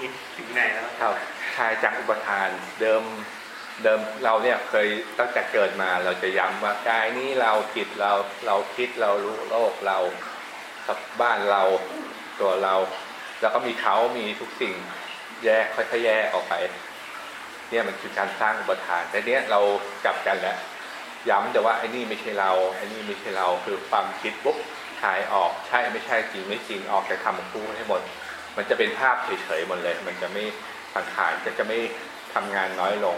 คิดถึงไหนแล้วครับคลายจากอุปทานเดิมเดิมเราเนี่ยเคยตั้งแต่เกิดมาเราจะย้ำว่ากายนี้เราจิตเราเราคิดเรารู้โลกเรากับบ้านเราตัวเรา แล้วก็มีเขามีทุกสิ่งแยกค่อยๆแยกออกไป เนี่ยมันคือการสร้างอุปทานแต่เนี้ยเรากลับกันแล้วย้ำแต่ว่าไอ้นี่ไม่ใช่เราไอ้นี่ไม่ใช่เราคือความคิดปุ๊บคลายออกใช่ไม่ใช่จริงไม่จริงออกจากคำพูดให้หมด มันจะเป็นภาพเฉยๆหมดเลย มันจะไม่สังขารก็จะไม่ทำงานน้อยลง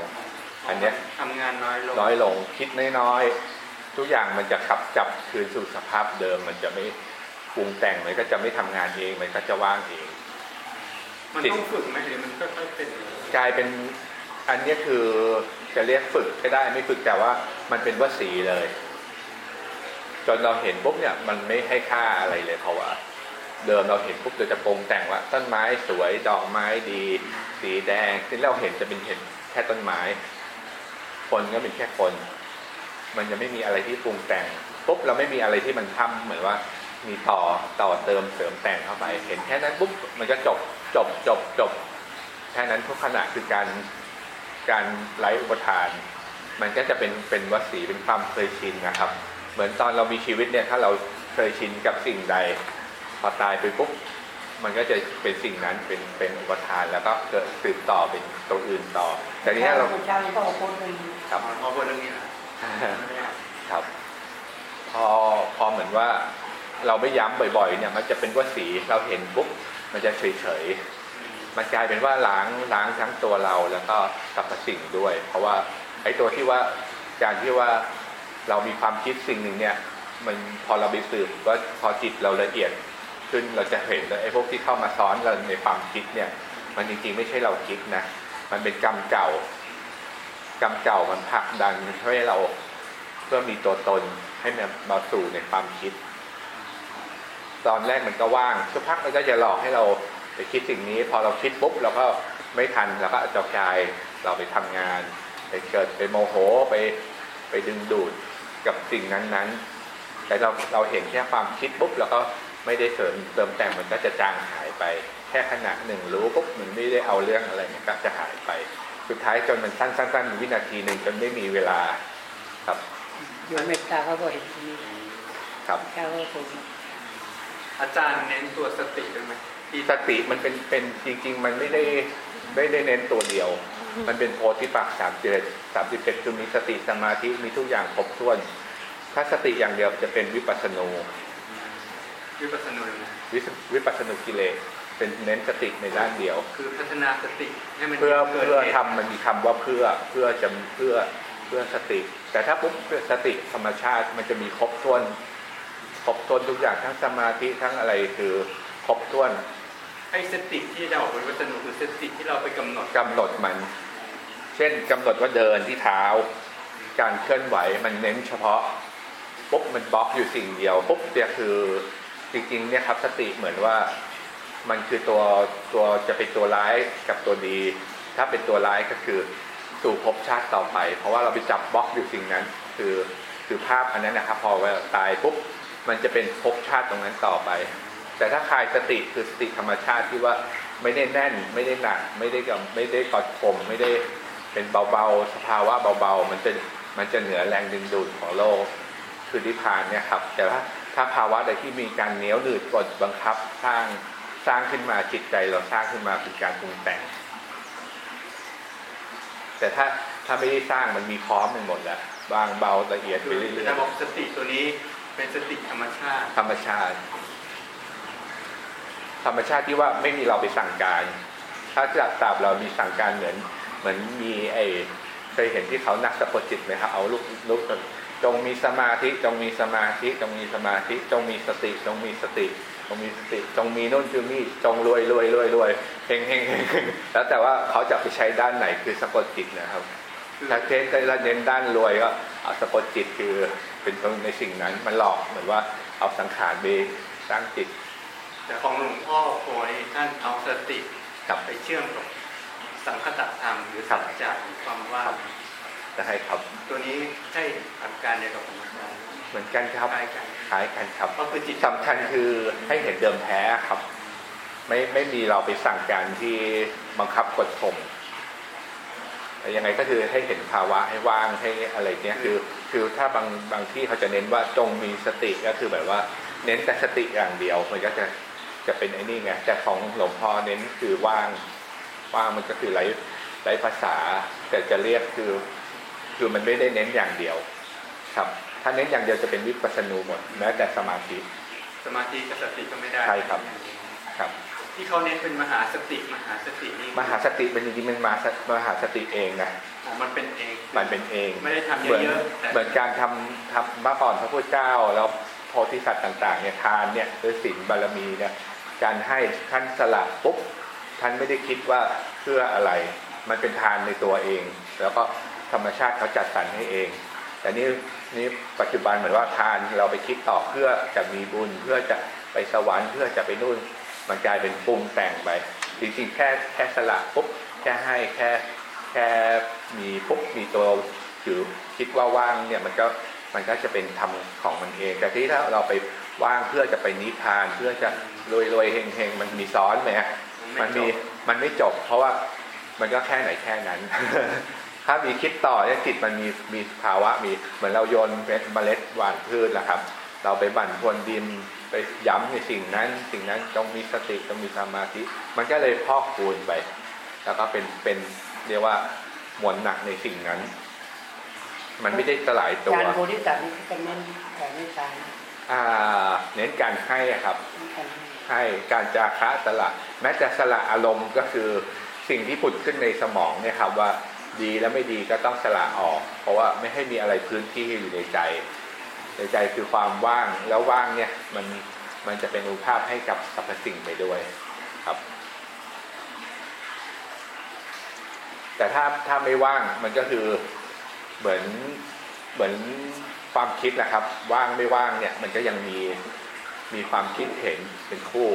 อันเนี้ยทำงานน้อยลงน้อยลงคิดน้อยๆทุกอย่างมันจะขับจับคืนสู่สภาพเดิม มันจะไม่ปรุงแต่งมันก็จะไม่ทำงานเองมันก็จะว่างเองมันต้องฝึกไหมหรือมันก็ค่อยๆเป็นกลายเป็นอันเนี้ยคือจะเรียกฝึกก็ได้ไม่ฝึกแต่ว่ามันเป็นวสีเลย จนเราเห็นปุ๊บเนี่ย มันไม่ให้ค่าอะไรเลยเพราะว่า เดิมเราเห็นปุ๊บเราจะปรุงแต่งว่าต้นไม้สวยดอกไม้ดี สีแดงที่เราเห็นจะเป็นเห็นแค่ต้นไม้ คนก็เป็นแค่คน มันจะไม่มีอะไรที่ปรุงแต่งปุ๊บเราไม่มีอะไรที่มันทำเหมือนว่า มีต่อต่อเติมเสริมแต่งเข้าไป เห็นแค่นั้นปุ๊บมันก็จบจบจบจบแค่นั้นทุกขณะคือการการไร้อุปทาน มันก็จะเป็นเป็นวสีเป็นความเคยชินนะครับ เหมือนตอนเรามีชีวิตเนี่ยถ้าเราเคยชินกับสิ่งใด พอตายไปปุ๊บมันก็จะเป็นสิ่งนั้นเป็นเป็นอุปทานแล้วก็เกิดสืบต่อเป็นตัวอื่นต่อ แต่ทีนี้เราใช่ต้องเอาคนหนึ่งครับพอพูดเรื่องนี้นะครับ พอพอเหมือนว่าเราไม่ย้ำบ่อย ๆ เนี่ย มันจะเป็นว่าสีเราเห็นปุ๊บมันจะเฉยๆมันกลายเป็นว่าล้างล้างทั้งตัวเราแล้วก็สรรพสิ่งด้วย เพราะว่าไอ้ตัวที่ว่าการที่ว่าเรามีความคิดสิ่งหนึ่งเนี่ย มันพอเราไปสืบว่าพอจิตเราละเอียด ขึ้น เราจะเห็นเลยไอ้พวกที่เข้ามาซ้อนเราในความคิดเนี่ย มันจริงๆไม่ใช่เราคิดนะ มันเป็นกรรมเก่ากรรมเก่ามันผลักดันให้เราเพื่อมีตัวตนให้มันมาสู่ในความคิด ตอนแรกมันก็ว่างสักพักมันก็จะหลอกให้เราไปคิดสิ่งนี้ พอเราคิดปุ๊บเราก็ไม่ทันเราก็จะกายเราไปทำงาน ไปเกิดไปโมโหไปไปดึงดูดกับสิ่งนั้นๆ แต่เราเราเห็นแค่ความคิดปุ๊บเราก็ ไม่ได้เสริมเติมแต่งมันก็จะจางหายไป แค่ขณะหนึ่งรู้ปุ๊บมันไม่ได้เอาเรื่องอะไรมันก็จะหายไป สุดท้ายจนมันสั้นๆๆวินาทีหนึ่งจนไม่มีเวลาครับอยู่เมตตาเขาก็เห็นที่นี่ครับแค่ว่าผมอาจารย์เน้นตัวสติด้วยไหมที่สติมันเป็นเป็นจริง ๆ มันไม่ได้ไม่ได้เน้นตัวเดียว มันเป็นโพธิปักสามเจ็ดสามสิบเอ็ดคือมีสติสมาธิมีทุกอย่างครบถ้วน ถ้าสติอย่างเดียวจะเป็นวิปัสสนู วิปัสสนานะวิสวิปัสสนุกิเลสเป็นเน้นสติในด้านเดียว คือพัฒนาสติให้มันเพื่อกิดเพื่อหตุทำมันมีคำว่าเพื่อเพื่อจะเพื่อเพื่อสติ แต่ถ้าปุ๊บเพื่อสติธรรมชาติมันจะมีครบถ้วน ครบถ้วนทุกอย่างทั้งสมาธิทั้งอะไรคือครบถ้วนไอ้สติที่เราเป็นวิปัสสนาคือสติที่เราไปกำหนดกำหนดมัน เช่นกำหนดว่าเดินที่เท้า การเคลื่อนไหวมันเน้นเฉพาะปุ๊บมันบล็อกอยู่สิ่งเดียวปุ๊บเนี่ยคือ จริงๆเนี่ยครับสติเหมือนว่ามันคือตัวตัวจะเป็นตัวร้ายกับตัวดี ถ้าเป็นตัวร้ายก็คือสู่ภพชาติต่อไป เพราะว่าเราไปจับบล็อกอยู่สิ่งนั้น คือคือภาพอันนั้นนะครับ พอเวลาตายปุ๊บมันจะเป็นภพชาติตรงนั้นต่อไป แต่ถ้าคลายสติคือสติธรรมชาติที่ว่าไม่ได้แน่น ไม่ได้หนัก ไม่ได้กับไม่ได้กอดข่มไม่ได้เป็นเบาๆสภาวะเบาๆ มันจะมันจะเหนือแรงดึงดูดของโลกคือนิพพานเนี่ยครับ แต่ว่า ถ้าภาวะใดที่มีการเหนียวหนืดกดบังคับสร้างสร้างขึ้นมาจิตใจเราสร้างขึ้นมาคือการปรุงแต่ง แต่ถ้าถ้าไม่ได้สร้างมันมีพร้อมไปหมดแล้วบางเบาละเอียดไปคือเรื่อยจะบอกสติตัวนี้เป็นสติธรรมชาติๆธรรมชาติ ธรรมชาติที่ว่าไม่มีเราไปสั่งการ ถ้าจะตราบเรามีสั่งการเหมือน เหมือนมีไอเคยเห็นที่เขานักสะกดจิตไหมครับเอาลูกลูก จงมีสมาธิจงมีสมาธิจงมีสมาธิจงมีสติจงมีสติจงมีสติจงมีนู่นคือนี่จงรวยรวยรวยรวยเฮงเฮงเฮงเฮงแล้วแต่ว่าเขาจะไปใช้ด้านไหนคือสะกดจิตนะครับถ้าเทนได้เน้นด้านรวยก็เอาสะกดจิตคือเป็นตรงในสิ่งนั้นมันหลอกเหมือนว่าเอาสังขารไปสร้างจิต แต่ของหลวงพ่อโพยท่านเอาสติกับไปเชื่อมกับสังคตธรรมหรือสัจจะหรือความว่าง จะให้ครับ ตัวนี้ใช่หลักการเดียวกับของอาจารย์เหมือนกันครับคล้ายกันคล้ายกันครับก็คือจิตสำคัญคือให้เห็นเดิมแท้ครับ ไม่ไม่มีเราไปสั่งการที่บังคับกดข่มแต่ยังไงก็คือให้เห็นภาวะให้ว่างให้อะไรเนี้ยคือคือถ้าบางบางที่เขาจะเน้นว่าจงมีสติก็คือแบบว่า เน้นแต่สติอย่างเดียวมันก็จะจะเป็นไอ้นี่ไงแต่ของหลวงพ่อเน้นคือว่างว่างมันก็คือไร้ไร้ภาษาแต่จะเรียกคือ คือมันไม่ได้เน้นอย่างเดียว ครับ ถ้าเน้นอย่างเดียวจะเป็นวิปัสสนูหมดแม้แต่สมาธิสมาธิกับสติก็ไม่ได้ใช่ครับครับ ที่เขาเน้นเป็นมหาสติมหาสตินี่มหาสติเป็นจริงๆมันมาสมหาสติเองนะอ๋อมันเป็นเองมันเป็นเองไม่ได้ทำเหมือนเยอะๆแต่เหมือนการทำทำเมื่อก่อนพระพุทธเจ้าแล้วโพธิสัตว์ต่าง ๆเนี่ยทานเนี่ยหรือศีลบารมีเนี่ยการให้ท่านสละปุ๊บท่านไม่ได้คิดว่าเพื่ออะไร มันเป็นทานในตัวเอง แล้วก็ ธรรมชาติเขาจัดสรรให้เอง แต่นี่นี่ปัจจุบันเหมือนว่าทานเราไปคิดต่อเพื่อจะมีบุญเพื่อจะไปสวรรค์เพื่อจะไปนู่นมันกลายเป็นปรุงแต่งไปจริงๆแค่แค่สละปุ๊บแค่ให้แค่แค่มีปุ๊บมีตัวอยู่คิดว่าว่างเนี่ยมันก็มันก็จะเป็นธรรมของมันเอง แต่ที่ถ้าเราไปว่างเพื่อจะไปนิพพาน เพื่อจะรวยรวยเฮงเฮงมันมีซ้อนไหมมันมีมันไม่จบ เพราะว่ามันก็แค่ไหนแค่นั้น ถ้ามีคิดต่อเนี่ยจิตมันมีมีภาวะมีเหมือนเราโยนเมล็ดหว่านพืชนะครับ เราไปบั่นทวนดินไปย้ำในสิ่งนั้น สิ่งนั้นต้องมีสติต้องมีสมาธิ มันก็เลยพอกคูณไป แล้วก็เป็นเป็นเรียกว่าหมวนหนักในสิ่งนั้น มันไม่ได้สลายตัวการโพธิสัตว์นี่ก็เน้นแต่ไม่ตายอ่า เน้นการให้อะครับกันให้การจาคะสละ แม้แต่สละอารมณ์ก็คือสิ่งที่ผุดขึ้นในสมองเนี่ยครับว่า ดีและไม่ดีก็ต้องสละออก เพราะว่าไม่ให้มีอะไรพื้นที่อยู่ในใจ ในใจคือความว่างแล้วว่างเนี่ยมันมันจะเป็นอุภาพให้กับสรรพสิ่งไปด้วยครับ แต่ถ้าถ้าไม่ว่างมันก็คือเหมือนเหมือนความคิดนะครับ ว่างไม่ว่างเนี่ย มันก็ยังมีมีความคิดเห็นเป็นคู่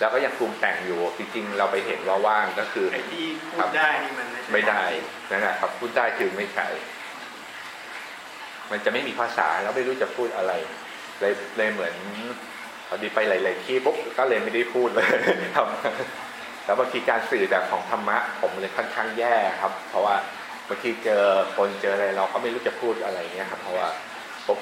แล้วก็ยังปรุงแต่งอยู่จริงๆ เราไปเห็นว่าว่างก็คือไอ้ที่พูครัดบได้นี่มันไม่ใช่ไม่ได้นั่นนะครับพูดได้คือไม่ใช่มันจะไม่มีภาษาแล้วไม่รู้จะพูดอะไร เลยเลยเหมือนพอดีไปหลายๆที่ปุ๊บก็เลยไม่ได้พูดเลยครับแล้วบางทีการสื่อจากของธรรมะ ผมเลยค่อนข้างแย่ครับ เพราะว่าบางทีเจอคนเจออะไรเราก็ไม่รู้จะพูดอะไรเงี้ยครับ เพราะว่าปุ๊บ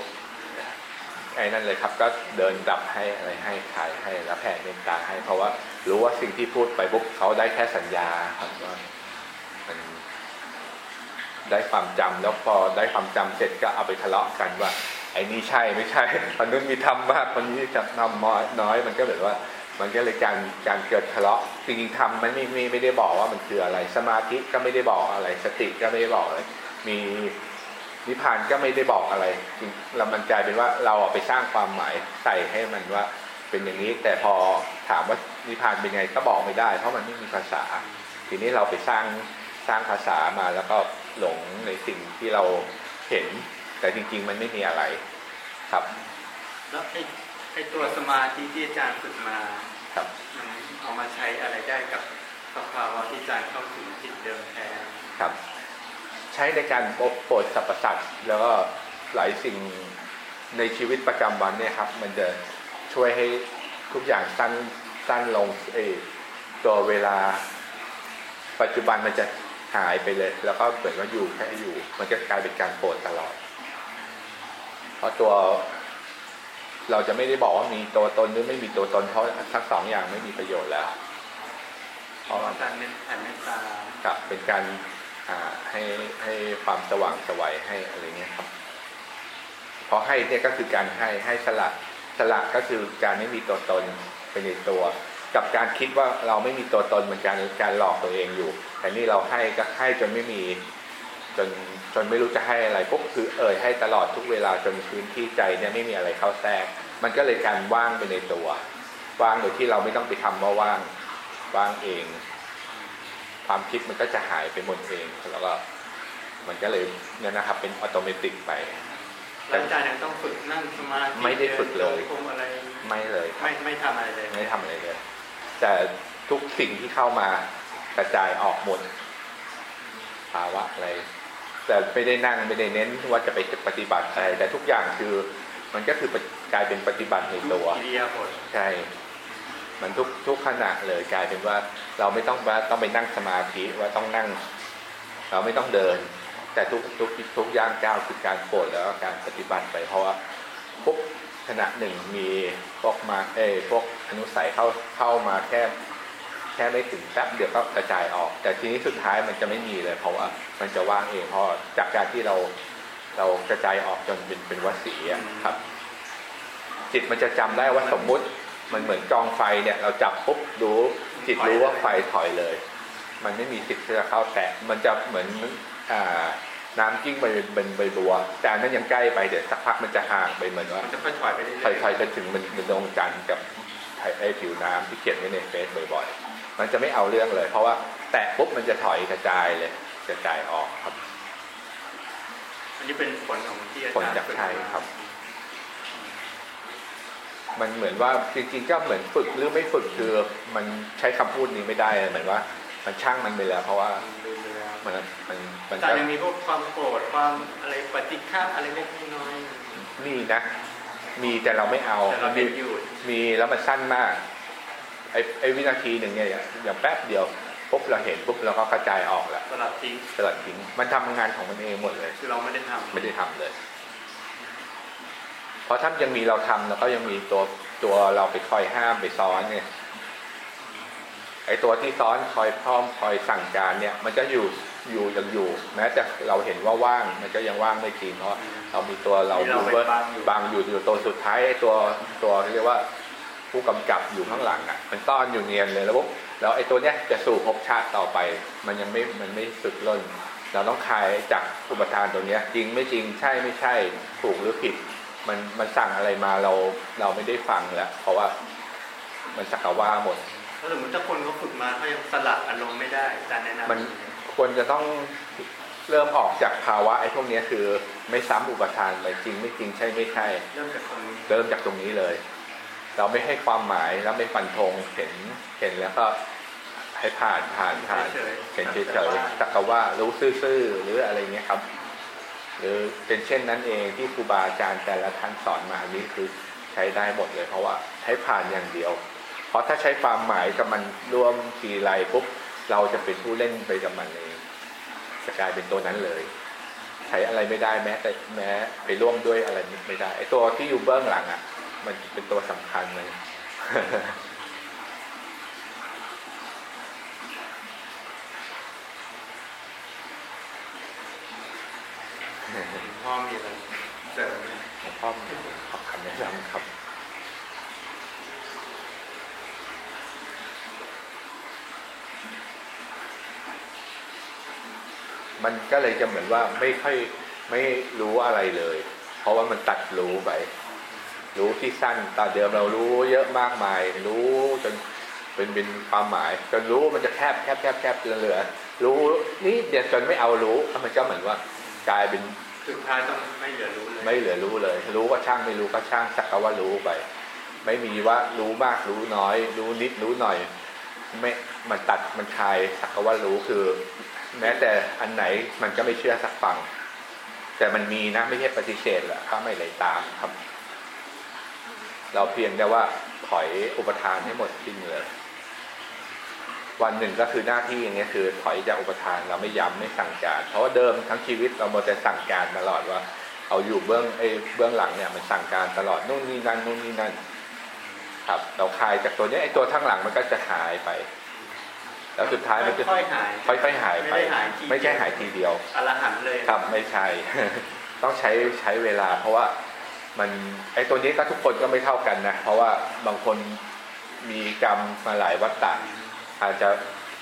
ไอ้นั่นเลยครับ ก็เดินดับให้อะไรให้ขายให้แล้วแผ่เมตตาให้ เพราะว่ารู้ว่าสิ่งที่พูดไปปุ๊บเขาได้แค่สัญญาครับว่ามันได้ความจำแล้วพอได้ความจำเสร็จก็เอาไปทะเลาะกันว่า ไอ้นี่ใช่ไม่ใช่คนนู้นมีทำมากคนนี้จะทำน้อน้อยมันก็แบบว่ามันก็เลยการการเกิดทะเลาะจริงๆทำมันไม่ไม่ไม่ได้บอกว่ามันคืออะไร สมาธิก็ไม่ได้บอกอะไร สติก็ไม่ได้บอกอะไรมี นิพพานก็ไม่ได้บอกอะไรจริงเรามันกลายเป็นว่าเราอะไปสร้างความหมายใส่ให้มันว่าเป็นอย่างนี้ แต่พอถามว่านิพพานเป็นไงก็บอกไม่ได้ เพราะมันไม่มีภาษา ทีนี้เราไปสร้างสร้างภาษามาแล้วก็หลงในสิ่งที่เราเห็น แต่จริง ๆ มันไม่มีอะไรครับแล้วไอ้ไอ้ตัวสมาธิที่อาจารย์ฝึกมาครับมันเอามาใช้อะไรได้กับสภาวะที่อาจารย์เข้าถึงจิตเดิมแท้ครับ ใช้ในการโปรดสรรพสัตว์แล้วก็หลายสิ่งในชีวิตประจำวันเนี่ยครับ มันจะช่วยให้ทุกอย่างสั้นสั้นลงเออตัวเวลาปัจจุบันมันจะหายไปเลย แล้วก็เหมือนว่าอยู่แค่อยู่ มันจะกลายเป็นการโปรดตลอด เพราะตัวเราจะไม่ได้บอกว่ามีตัวตนหรือไม่มีตัวตนเพราะทั้งสองอย่างไม่มีประโยชน์แล้วเพราะว่าอาจารย์เน้นแผ่เมตตากับเป็นการอ่า ให้ให้ความสว่างสวัยให้อะไรเงี้ยครับเพราะให้เนี่ยก็คือการให้ให้สละสละก็คือการไม่มีตัวตนเป็นในตัว กับการคิดว่าเราไม่มีตัวตนเหมือนการการหลอกตัวเองอยู่ แต่นี่เราให้ก็ให้จนไม่มีจนจนไม่รู้จะให้อะไรปุ๊บคือเอ่ยให้ตลอดทุกเวลาจนพื้นที่ใจเนี่ยไม่มีอะไรเข้าแทรก มันก็เลยการว่างไปในตัว ว่างโดยที่เราไม่ต้องไปทำว่าว่างว่างเอง ความคิดมันก็จะหายไปหมดเองแล้วก็มันก็เลยเนี่ยนะครับ เป็นอัตโนมัติไปแล้วอาจารย์ยังต้องฝึกนั่งสมาธิไม่ได้ฝึกเลยดินจงกรมอะไรไม่เลยไม่ไม่ทำอะไรเลย ไม่ทำอะไรเลย แต่ทุกสิ่งที่เข้ามากระจายออกหมดภาวะอะไร แต่ไม่ได้นั่งไม่ได้เน้นว่าจะไปปฏิบัติอะไรแต่ทุกอย่างคือ มันก็คือกลายเป็นปฏิบัติในตัวอิริยาบถใช่ มันทุกทุกขณะเลยกลายเป็นว่าเราไม่ต้องว่าต้องไปนั่งสมาธิว่าต้องนั่ง เราไม่ต้องเดิน แต่ทุกทุกทุกย่างก้าวคือการโปรดแล้วการปฏิบัติไปเพราะว่าปุ๊บขณะหนึ่งมีพวกมาเอยพวกอนุสัยเข้าเข้ามาแค่แค่ไม่ถึงแป๊บเดียวก็กระจายออก แต่ทีนี้สุดท้ายมันจะไม่มีเลย เพราะว่ามันจะว่างเองเพราะจากการที่เราเรากระจายออกจนเป็นเป็นวสีครับ จิตมันจะจำได้ว่าสมมุติ มันเหมือนกองไฟเนี่ย เราจับปุ๊บรู้จิตรู้ว่าไฟถอยเลย มันไม่มีสิทธิ์ที่จะเข้าแตะมันจะเหมือนอ่าน้ำกิ้งไปเป็นใบบัว แต่อันนั้นยังใกล้ไปเดี๋ยวสักพักมันจะห่างไปเหมือนว่ามันจะค่อยถอยไปเรื่อยถอยๆจนถึงมันมันดวงจันทร์กับไอ้ผิวน้ำที่เขียนไว้ในเฟซบ่อยๆ มันจะไม่เอาเรื่องเลย เพราะว่าแตะปุ๊บมันจะถอยกระจายเลยกระจายออกครับๆอันนี้เป็นผลของที่อาผลจารย์จากฝึกใช่มาครับ มันเหมือนว่าจริงๆก็เหมือนฝึกหรือไม่ฝึกคือมันใช้คำพูดนี้ไม่ได้เหมือนว่า มันช่างมันไปแล้ว เพราะว่ามันมันมันยังมีพวกความโกรธความอะไรปฏิฆาอะไรเล็กน้อยมีนะ มีแต่เราไม่เอาแต่เรามีเป็นอยู่มีแล้วมันสั้นมากไอ้ไอ้วินาทีหนึ่งเนี่ยอย่างแป๊บเดียวปุ๊บเราเห็นปุ๊บเราก็กระจายออกแล้วสลับทิ้งสลัดทิ้งมันทำงานของมันเองหมดเลย คือเราไม่ได้ทำไม่ได้ทำเลย เพราะถ้ายังมีเราทำแล้วก็ยังมีตัวตัวเราไปคอยห้ามไปซ้อนเนี่ยไอ้ตัวที่ซ้อนคอยพร้อมคอยสั่งการเนี่ย มันจะอยู่อยู่ยังอยู่ แม้จะเราเห็นว่าว่างมันก็ยังว่างไม่จริงเพราะเรามีตัวเราที่เราดูไปว่าบังอยู่บางอยู่อยู่ตัวสุดท้ายไอ้ตัวตัวเรียกว่าผู้กำกับอยู่ข้างหลังอะ มันต้อนอยู่เนียนเลยแล้วปุ๊บแล้วไอ้ตัวเนี้ยจะสู่ภพชาติต่อไป มันยังไม่มันไม่สุดล้นเราต้องคลายจากอุปทานตัวเนี้ย จริงไม่จริงใช่ไม่ใช่ถูกหรือผิด มันมันสั่งอะไรมาเราเราไม่ได้ฟังแล้ว เพราะว่ามันสักว่าหมดถ้าสมมติถ้าคนเขาฝึกมาเขายังสลัดอารมณ์ไม่ได้อาจารย์แนะนำมันควรจะต้องเริ่มออกจากภาวะไอ้พวกเนี้ยคือไม่ซ้ำอุปทานไปจริงไม่จริงใช่ไม่ใช่เริ่มจากตรงนี้เริ่มจากตรงนี้เลย เราไม่ให้ความหมายแล้วไม่ฟันธงเห็นเห็นแล้วก็ให้ผ่านผ่านผ่านเฉยเห็นเฉยๆสักว่ารู้ซื่อๆหรืออะไรเงี้ยครับ หรือเป็นเช่นนั้นเองที่ครูบาอาจารย์แต่ละท่านสอนมาอันนี้คือใช้ได้หมดเลยเพราะว่าให้ผ่านอย่างเดียว เพราะถ้าใช้ความหมายกับมันร่วมทีไรปุ๊บเราจะเป็นผู้เล่นไปกับมันเองจะกลายเป็นตัวนั้นเลย ใช้อะไรไม่ได้แม้แต่แม้ไปร่วมด้วยอะไรไม่ได้ไอ้ตัวที่อยู่เบื้องหลังอะ มันเป็นตัวสำคัญเลย พ่อมีอะไรเสริมไหมหลวงพ่อมีขอบคำแนะนำครับมันก็เลยจะเหมือนว่าไม่ค่อยไม่รู้อะไรเลย เพราะว่ามันตัดรู้ไป รู้ที่สั้นตอนเดิมเรารู้เยอะมากมาย รู้จนเป็นเป็นความหมาย จนรู้มันจะแคบแคบแคบแคบจนเหลือ รู้นี่เดียวจนไม่เอารู้มันก็เหมือนว่า กลายเป็นสุดท้ายต้องไม่เหลือรู้เลยไม่เหลือรู้เลย รู้ก็ช่างไม่รู้ก็ช่างสักแต่ว่ารู้ไป ไม่มีว่ารู้มากรู้น้อย รู้นิดรู้หน่อยไม่มันตัดมันคลายสักแต่ว่ารู้คือ แม้แต่อันไหนมันก็ไม่เชื่อสักฝั่งแต่มันมีนะไม่ใช่ปฏิเสธแหละก็ไม่ไหลตามครับ เราเพียงแต่ว่าถอยอุปทานให้หมดทิ้งเลย วันหนึ่งก็คือหน้าที่อย่างเงี้ยคือถอยจากอุปทานเราไม่ย้ำไม่สั่งการ เพราะว่าเดิมทั้งชีวิตเราโมแต่สั่งการตลอดว่า เอาอยู่เบื้องไอ้เบื้องหลังเนี่ยมันสั่งการตลอดนู่นนี่นั่นนู่นนี่นั่นครับ เราคลายจากตัวเนี้ยไอ้ตัวข้างหลังมันก็จะหายไป แล้วสุดท้ายมันจะค่อยๆหายค่อยๆหายไปไม่ได้หายทีไม่ใช่หายทีเดียวอรหันต์เลยครับไม่ใช่ต้องใช้ใช้เวลา เพราะว่ามันไอ้ตัวนี้ก็ทุกคนก็ไม่เท่ากันนะเพราะว่าบางคนมีกรรมมาหลายวัฏฏะ อาจจะ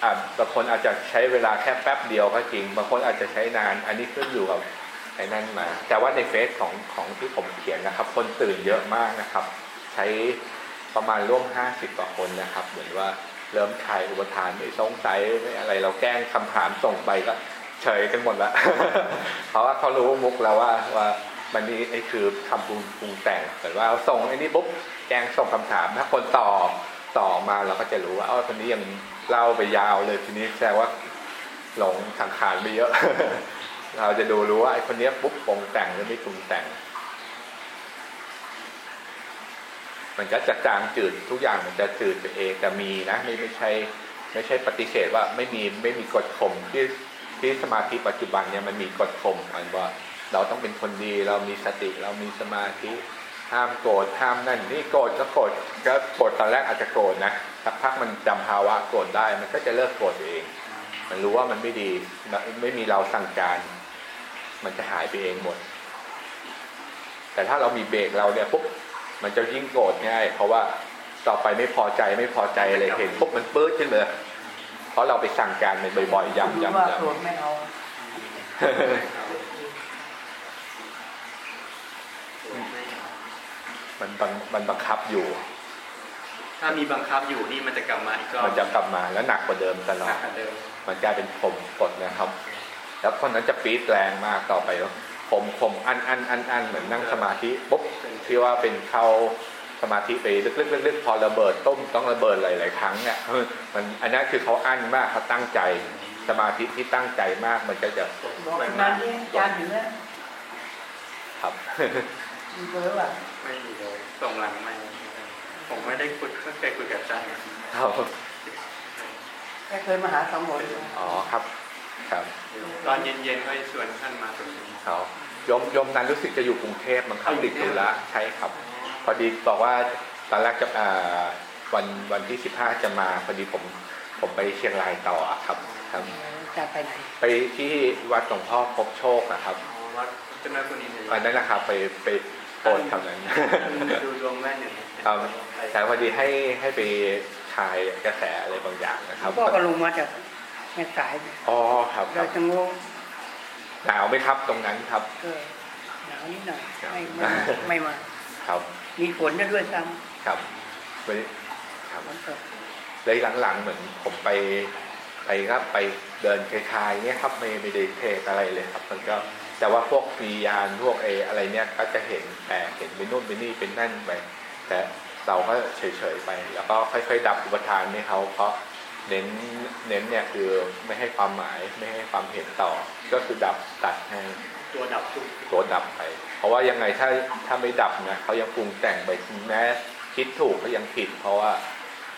อาจบางคนอาจจะใช้เวลาแค่แป๊บเดียวก็จริง บางคนอาจจะใช้นาน อันนี้ขึ้นอยู่กับไอ้นั่นมา แต่ว่าในเฟซของของที่ผมเขียนนะครับ คนตื่นเยอะมากนะครับ ใช้ประมาณร่วมห้าสิบกว่าคนนะครับ เหมือนว่าเริ่มคลายอุปทานไม่สงสัยไม่อะไร เราแกล้งคำถามส่งไปก็เฉยกันหมดละ เพราะว่าเขารู้มุกแล้วว่าว่ามันนี้ไอ้คือคำปรุงปรุงแต่งแต่ว่าเอาส่งไอ้นี่ปุ๊บแกงส่งคำถามถ้าคนต่อต่อมาเราก็จะรู้ว่าอ๋อคนนี้ยัง เล่าไปยาวเลยทีนี้แสดงว่าหลงสังขารไปเยอะ เราจะดูรู้ว่าไอ้คนเนี้ยปุ๊บปรุงแต่งหรือไม่ปรุงแต่ง มันก็จะจางจืดทุกอย่างมันจะจืดไปเองแต่มีนะไม่ไม่ใช่ไม่ใช่ปฏิเสธว่าไม่มีไม่มีกฎข่มที่ที่สมาธิปัจจุบันเนี่ยมันมีกฎข่มมันว่าเราต้องเป็นคนดีเรามีสติเรามีสมาธิห้ามโกรธห้ามนั่นนี่โกรธก็โกรธก็โกรธตอนแรกอาจจะโกรธนะ สักพักมันจำภาวะโกรธได้ มันก็จะเลิกโกรธเอง มันรู้ว่ามันไม่ดี ไม่มีเราสั่งการ มันจะหายไปเองหมด แต่ถ้าเรามีเบรกเราเนี่ยปุ๊บมันจะยิ่งโกรธง่าย เพราะว่าต่อไปไม่พอใจไม่พอใจอะไรเห็นปุ๊บมันปื้ดขึ้นเลย เพราะเราไปสั่งการมันบ่อยๆย้ำรู้ย้ำว่าย้โกรธไม่เอาำมันบังมันบังคับอยู่ ถ้ามีบังคับอยู่นี่มันจะกลับมาอีกรอบมันจะกลับมาแล้วหนักกว่าเดิมตลหอนัดกกว่าเดิมมันกลายเป็นผมกดนะครับ แล้วคนนั้นจะปี๊ดแรงมากต่อไปแล้วผมผมอันอันอันอันเหมือนนั่งสมาธิปุ๊บที่ว่าเป็นเข้าสมาธิไปลึกๆลึกๆพอระเบิดต้มต้องระเบิดหลายๆครั้งเนี่ยมันอันนั้นคือเขาอั้นมากเขาตั้งใจสมาธิที่ตั้งใจมากมันก็จะบอกคนนั้นนี่อาจารย์ถึงแล้วครับมีเบอร์ว่าไม่มีเลยส่งหลังไม่ ผมไม่ได้คุยไม่เคยคุยกับอาจารย์ครับแค่เคยมาหาสองหนอ๋อครับ ครับ ตอนเย็นๆก็ชวนท่านมาตรงนี้เขาโยมโยมนั้นรู้สึกจะอยู่กรุงเทพมั้งครับอยู่ติดกรุงเทพธุระใช่ครับ พอดีบอกว่าตอนแรกจะอ่าวันวันที่สิบห้าจะมาพอดีผมผมไปเชียงรายต่อครับ ครับอาจารย์ไปไหนไปที่วัดหลวงพ่อพบโชคนะครับอ๋อวัดเจ้าแม่กุณีเลยวันนั้นนะครับไปไปโปรดคำนั้นดูดวงแม่นอยู่ครับ แต่พอดีให้ให้ไปทายกระแสอะไรบางอย่างนะครับพ่อก็ลงมาจากแม่สายอ๋อครับคเรารับจะงงหนาวไหมครับตรงนั้นครับก็หนาวนิดหน่อยครับไม่ไม่ไม่มาครับ มีฝนด้วยซ้ครับวันนี้ครับำฝนตกเลยหลังๆเหมือนผมไปไปก็ไปเดินคลายๆเนี่ยครับไม่ไม่ได้เทศอะไรเลยครับ มันก็แต่ว่าพวกมียานพวกเออะไรเนี่ยก็จะเห็นแปลกเห็นเป็นนู่นเป็นนี่เป็นนั่นไป แต่ เราก็เฉยๆไป แล้วก็ค่อยๆดับอุปทานให้เขาเพราะเน้นเน้นเนี่ยคือไม่ให้ความหมายไม่ให้ความเห็นต่อ ก็คือดับตัดให้ตัวดับทุกข์ตัวดับไป เพราะว่ายังไงถ้าถ้าไม่ดับนะเขายังปรุงแต่งไปแม้คิดถูกก็ยังผิด เพราะว่า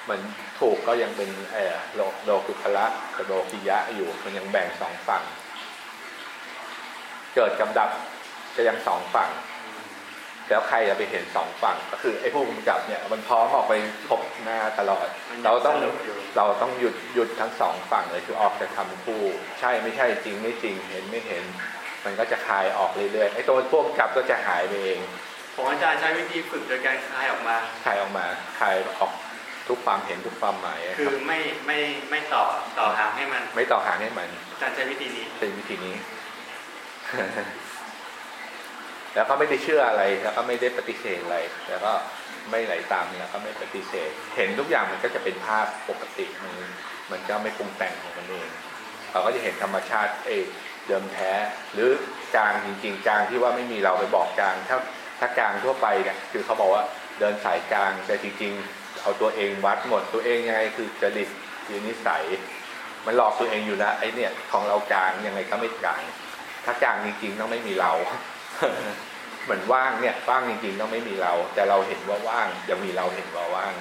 มันถูกก็ยังเป็นเออโลโลกุคละกับโลกิยะอยู่มันยังแบ่งสองฝั่ง เกิดกับดับจะยังสองฝั่ง แล้วใครจะไปเห็นสองฝั่ง ก็คือไอ้ผู้กำกับเนี่ย มันพร้อมออกไปพบหน้าตลอด เราต้องเราต้องหยุดหยุดทั้งสองฝั่งเลยคือออกจากคำคู่ใช่ไม่ใช่จริงไม่จริงเห็นไม่เห็น มันก็จะคลายออกเรื่อยๆไอ้ตัวพวกำกับก็จะหายไปเองผมอาจารย์ใช้วิธีฝึกโดยการคลายออกมาคลายออกมาคลายออกทุกความเห็นทุกความหมายคคืรัอบไม่ไม่ไม่ต่อต่อหางให้มัน ไม่ต่อหางให้มันอาจารย์ใช้วิธีนี้เป็นวิธีนี้ แล้วก็ไม่ได้เชื่ออะไร แล้วก็ไม่ได้ปฏิเสธอะไร แล้วก็ไม่ไหลตามแล้วก็ไม่ปฏิเสธ เห็นทุกอย่างมันก็จะเป็นภาพปกติมันมันก็ไม่ปรุงแต่งของมันเองเราก็จะเห็นธรรมชาติเอยเดิมแท้ หรือกลางจริงๆกลางที่ว่าไม่มีเราไปบอกกลางถ้าถ้ากลางทั่วไปเนี่ยคือเขาบอกว่าเดินสายกลางแต่จริงๆเอาตัวเองวัดหมดตัวเองยังไงคือจริตคือนิสัย มันหลอกตัวเองอยู่แล้วไอ้เนี่ยของเรากลางยังไงก็ไม่กลางถ้ากลางจริงๆต้องไม่มีเรา เหมือนว่างเนี่ยว่างจริงๆต้องไม่มีเรา แต่เราเห็นว่าว่างยังมีเราเห็นว่าว่าง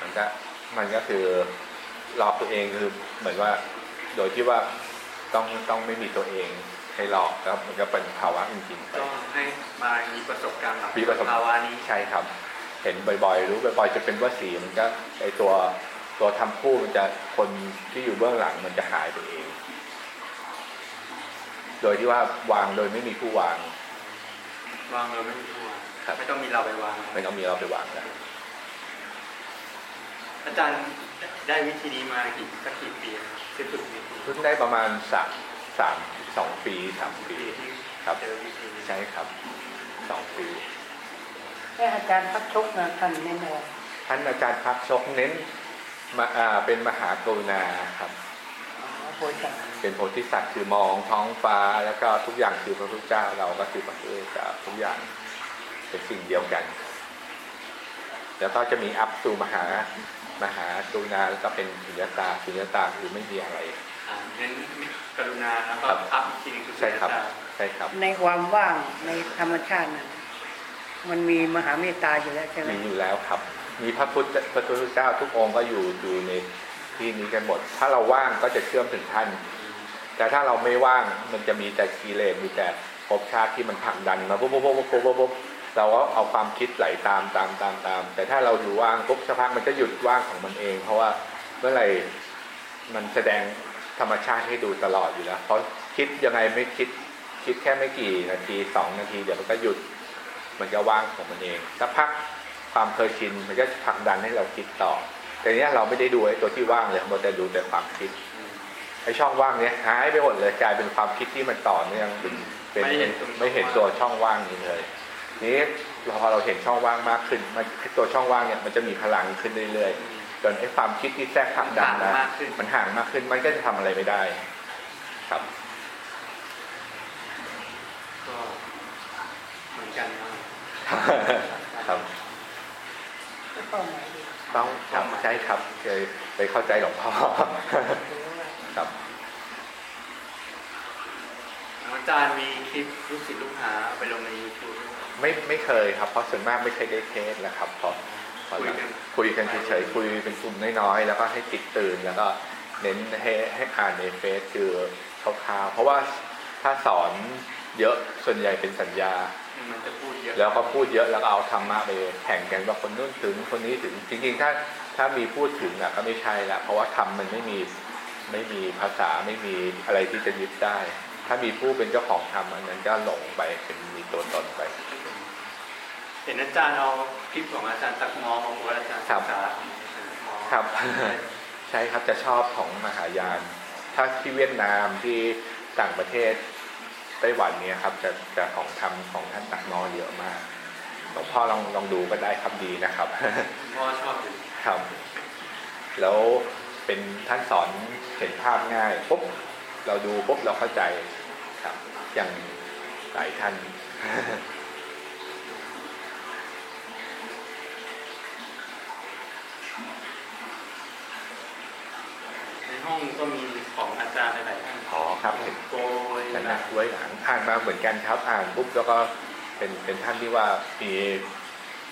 มันก็มันก็คือหลอกตัวเองคือเหมือนว่า โดยที่ว่าต้องต้องไม่มีตัวเองให้หลอกแล้วมันก็เป็นภาวะจริงๆไปต้องให้มามีประสบการณ์กับมีประสบภาวะนี้ใช่ครับ เห็นบ่อยๆ รู้บ่อยๆจะเป็นว่าสีมันก็ไอตัวตัวทำคู่มันจะคนที่อยู่เบื้องหลังมันจะหายไปเอง โดยที่ว่าวางโดยไม่มีผู้วาง วางเราไม่มีตัวครับไม่ต้องมีเราไปวาง ไม่ต้องมีเราไปวางแล้วอาจารย์ได้วิธีนี้มากี่สักกี่ปีครับที่ฝึกวิธีเพิ่งได้ประมาณสามสามสองปีสามปีปีที่ครับเจอวิธีนี้ใช่ครับสองปีแค่อาจารย์พักชกนะท่านเน้นอะไรท่านอาจารย์พักชกเน้นมาอ่าเป็นมหากรุณาครับอ๋อโพยจัง เป็นโพธิสัตว์คือมองท้องฟ้าแล้วก็ทุกอย่างคือพระพุทธเจ้าเราก็คือพระพุทธเจ้าทุกอย่างเป็นสิ่งเดียวกัน แล้วก็จะมีอัพสู่มหามหากรุณาแล้วก็เป็นสุญญตาสุญญตาคือไม่มีอะไรอ่าเน้นกรุณาแล้วก็ครับอัพอีกทีหนึงคือใช่ครับสุญญตาใช่ครับในความว่างในธรรมชาตินั้นมันมีมหาเมตตาอยู่แล้วใช่ไหมมีอยู่แล้วครับ มีพระพุทธพระพุทธเจ้าทุกองค์ก็อยู่อยู่ใน ที่นี้กันหมด ถ้าเราว่างก็จะเชื่อมถึงท่าน แต่ถ้าเราไม่ว่างมันจะมีแต่กิเลมีแต่ภพชาติที่มันผลักดันมาปุ๊บปุ๊บปุ๊บปุ๊บปุ๊บเราก็เอาความคิดไหลตามตามตามตาม แต่ถ้าเราอยู่ว่างปุ๊บสักพักมันจะหยุดว่างของมันเอง เพราะว่าเมื่อไหร่มันแสดงธรรมชาติให้ดูตลอดอยู่แล้ว เพราะคิดยังไงไม่คิดคิดแค่ไม่กี่นาทีสองนาที เดี๋ยวมันก็หยุดมันจะว่างของมันเองสักพักความเคยชินมันก็ผลักดันให้เราคิดต่อ แต่เนี้ยเราไม่ได้ดูไอ้ตัวที่ว่างเลยเราแต่ดูแต่ความคิดไอ้ช่องว่างเนี้ยหายไปหมดเลยกลายเป็นความคิดที่มันต่อเนื่องเป็นเป็นไม่เห็นตรงไม่เห็นตัวช่องว่างนี้เลยนี้พอเราเห็นช่องว่างมากขึ้น มันไอ้ตัวช่องว่างเนี่ยมันจะมีพลังขึ้นเรื่อยๆจนไอ้ความคิดที่แทรกผลักดันห่างนะมากขึ้นมันห่างมากขึ้นมันก็จะทำอะไรไม่ได้ ครับก็เหมือนกันนะครับครับเป้าหมายดี ต้องครับใช่ครับเคยไปเข้าใจหลวงพ่อครับอาจารย์มีคลิปลูกศิษย์ลูกหาเอาไปลงใน YouTube ด้วยไม่ไม่เคยครับ เพราะส่วนมากไม่เคยได้เทสแหละครับเพราะเพราะคุยกันคุยกันเฉยๆคุยเป็นกลุ่มน้อยๆแล้วก็ให้ติดตื่นแล้วก็เน้นให้ให้อ่านในเฟซคือคร่าวๆเพราะว่าถ้าสอนเยอะส่วนใหญ่เป็นสัญญา แล้วก็พูดเยอะแล้วก็เอาธรรมะไปแข่งกันว่าคนนู้นถึงคนนี้ถึงจริงๆ ถ้าถ้ามีพูดถึงอะก็ไม่ใช่ละเพราะว่าธรรมมันไม่มีไม่มีภาษาไม่มีอะไรที่จะยึดได้ ถ้ามีผู้เป็นเจ้าของธรรมอันนั้นก็หลงไปเป็นมีตัวตนไปเห็นอาจารย์เอาคลิปของอาจารย์ตักมอมาบอกว่าอาจารย์ครัศึบกษาครับใช่ครับจะชอบของมหายาน ถ้าที่เวียดนามที่ต่างประเทศ ไต้หวันเนี่ยครับจะจะของทำของท่านตักนอเยอะมากหลวงพ่อลองลองดูก็ได้ครับดีนะครับพ่อชอบอยู่ครับ แล้วเป็นท่านสอนเห็นภาพง่ายปุ๊บเราดูปุ๊บเราเข้าใจครับ อย่างหลายท่านในห้องก็มีของอาจารย์หลายๆท่านอ๋อครับเห็นโก ชนะไว้หลังอ่านมาเหมือนกันครับ อ่านปุ๊บแล้วก็เป็นเป็นท่านที่ว่ามี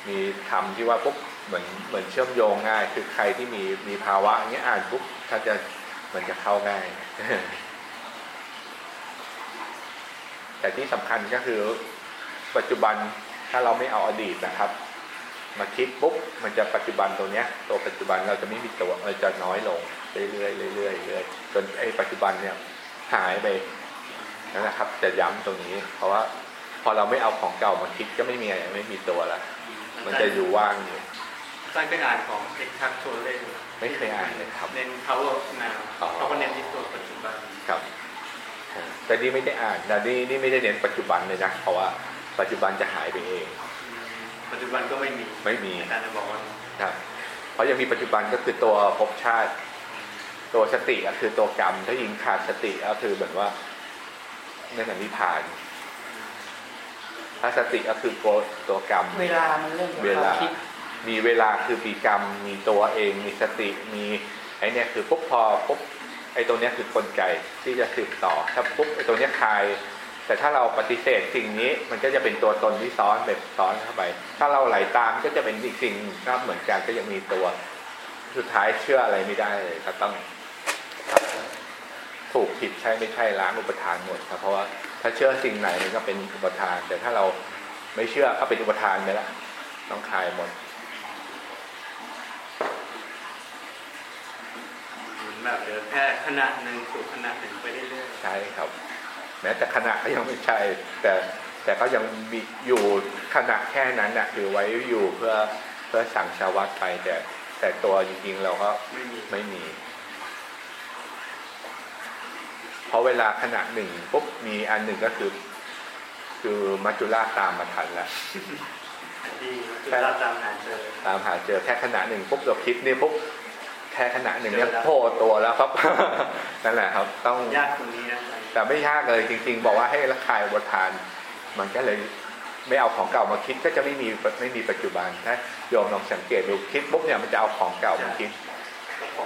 มีธรรมที่ว่าปุ๊บเหมือนเหมือนเชื่อมโยงง่าย คือใครที่มีมีภาวะอย่างเงี้ยอ่านปุ๊บท่านจะเหมือนจะเข้าง่าย แต่ที่สำคัญก็คือปัจจุบันถ้าเราไม่เอาอดีตนะครับ มาคิดปุ๊บมันจะปัจจุบันตัวเนี้ย ตัวปัจจุบันเราจะไม่มีตัวเราจะน้อยลงเรื่อยๆเรื่อยๆเรื่อยๆจนไอ้ปัจจุบันเนี่ยหายไป นั่นนะครับ จะย้ำตรงนี้ เพราะว่าพอเราไม่เอาของเก่ามาคิดก็ไม่มีอะไรไม่มีตัวละมันจะอยู่ว่างอยู่อาจารย์เคยอ่านของเอกทักโชเล่นไม่เคยอ่านเลยครับ เน้น power of now อ๋อเขาก็เน้นที่ตัวปัจจุบันครับ แต่นี่ไม่ได้อ่านแต่นี่นี่ไม่ได้เน้นปัจจุบันเลยนะเพราะว่าปัจจุบันจะหายไปเอง ปัจจุบันก็ไม่มีไม่มีอาจารย์จะบอกว่าครับ เพราะยังมีปัจจุบันก็คือตัวภพชาติ ตัวสติก็คือตัวกรรม ถ้ายิงขาดสติก็คือเหมือนว่า นั่นแหละนิพพานถ้าสติก็คือตัวตัวกรรม เวลามันเรื่องของเวควาลามคิดมีเวลาคือมีกรรม มีตัวเอง มีสติมีไอเนี่ยคือปุ๊บพอปุ๊บไอตัวเนี้ยคือกลไกที่จะสืบต่อถ้าปุ๊บไอตัวเนี้ยคลาย แต่ถ้าเราปฏิเสธสิ่งนี้มันก็จะเป็นตัวตนที่ซ้อนแบบซ้อนเข้าไป ถ้าเราไหลตามก็จะเป็นอีกสิ่งก็เหมือนกันก็ยังมีตัว สุดท้ายเชื่ออะไรไม่ได้เลยก็ต้องครับ ถูกผิดใช่ไม่ใช่ล้างอุปทานหมดครับเพราะว่าถ้าเชื่อสิ่งไหนมันก็เป็นอุปทาน แต่ถ้าเราไม่เชื่อก็เป็นอุปทานไปละต้องคลายหมดเหมือนแบบเหลือแค่ขณะหนึ่งสู่ขณะหนึ่งไปเรื่อยใช่ครับ แม้แต่ขณะก็ยังไม่ใช่ แต่แต่ก็ยังมีอยู่ขณะแค่นั้นน่ะคือไว้อยู่เพื่อเพื่อสั่งชาววัดไปแต่แต่ตัวจริงๆเราก็ๆไม่มีไม่มี เพราะเวลาขณะหนึ่งปุ๊บมีอันหนึ่งก็คือ คือมัจจุราชตามมาทันแล้วดีจุฬาตามหาเจอตามหาเจอแค่ขณะหนึ่งปุ๊บเราคิดนี่ปุ๊บแค่ขณะหนึ่งเนี่ยเจอแล้วโผล่ตัวแล้วครับนั่นแหละครับ ต้องยากตรงนี้นะอาจารย์แต่ไม่ยากเลยจริง ๆ บอกว่าให้ละคายอุปทาน มันก็เลยไม่เอาของเก่ามาคิดก็จะไม่มีไม่มีปัจจุบันถ้าโยมลองสังเกตดูคิดปุ๊บเนี่ยมันจะเอาของเก่ามาคิด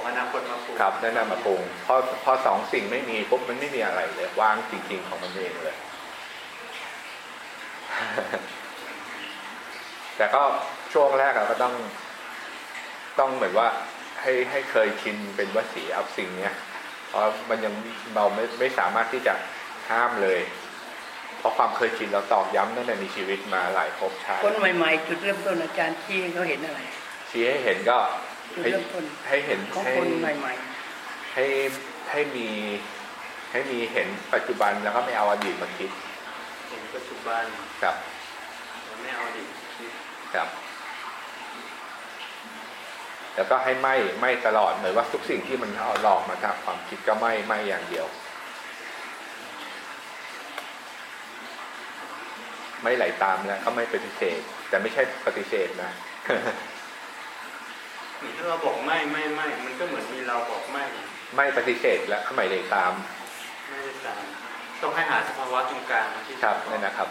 ของอนาคตมาปลูกครับนั่นน่ะมาปรุงพอพอสองสิ่งไม่มีปุ๊บมันไม่มีอะไรเลยว่างจริงๆของมันเองเลย แต่ก็ช่วงแรกเราก็ต้อง ต้องเหมือนว่า ให้ให้เคยชินเป็นวสีเอาสิ่งเนี้ยเพราะมันยังเราไม่ไม่สามารถที่จะห้ามเลยเพราะความเคยชินเราตอกย้ำตั้งแต่มีชีวิตมาหลายภพชาติคนใหม่ๆ จุดเริ่มต้นอาจารย์ชี้ให้เขาเห็นอะไรชี้ให้เห็นก็ จุดให้เริ่มต้นให้เห็นของให้คนใหม่ให้ให้มีให้มีเห็นปัจจุบันแล้วก็ไม่เอาอดีตมาคิด เห็นปัจจุบันครับแล้วไม่เอาอดีตคิดครับแล้วก็ให้ไหม้ไหม้ตลอดเหมือนว่าทุกสิ่งที่มันเอาหลอกมาจากความคิดก็ไหม้ไหม้อย่างเดียว ไม่ไหลตามแล้วก็ไม่ปฏิเสธ แต่ไม่ใช่ปฏิเสธนะเหมือน ถ้าเราบอกไม่ไม่ไม่มันก็เหมือนมีเราบอกไม่ ไม่ปฏิเสธแล้วก็ไม่ไหลตาม ไม่ได้ตาม ต้องให้หาสภาวะตรงกลางที่ครับนั่นนะครับ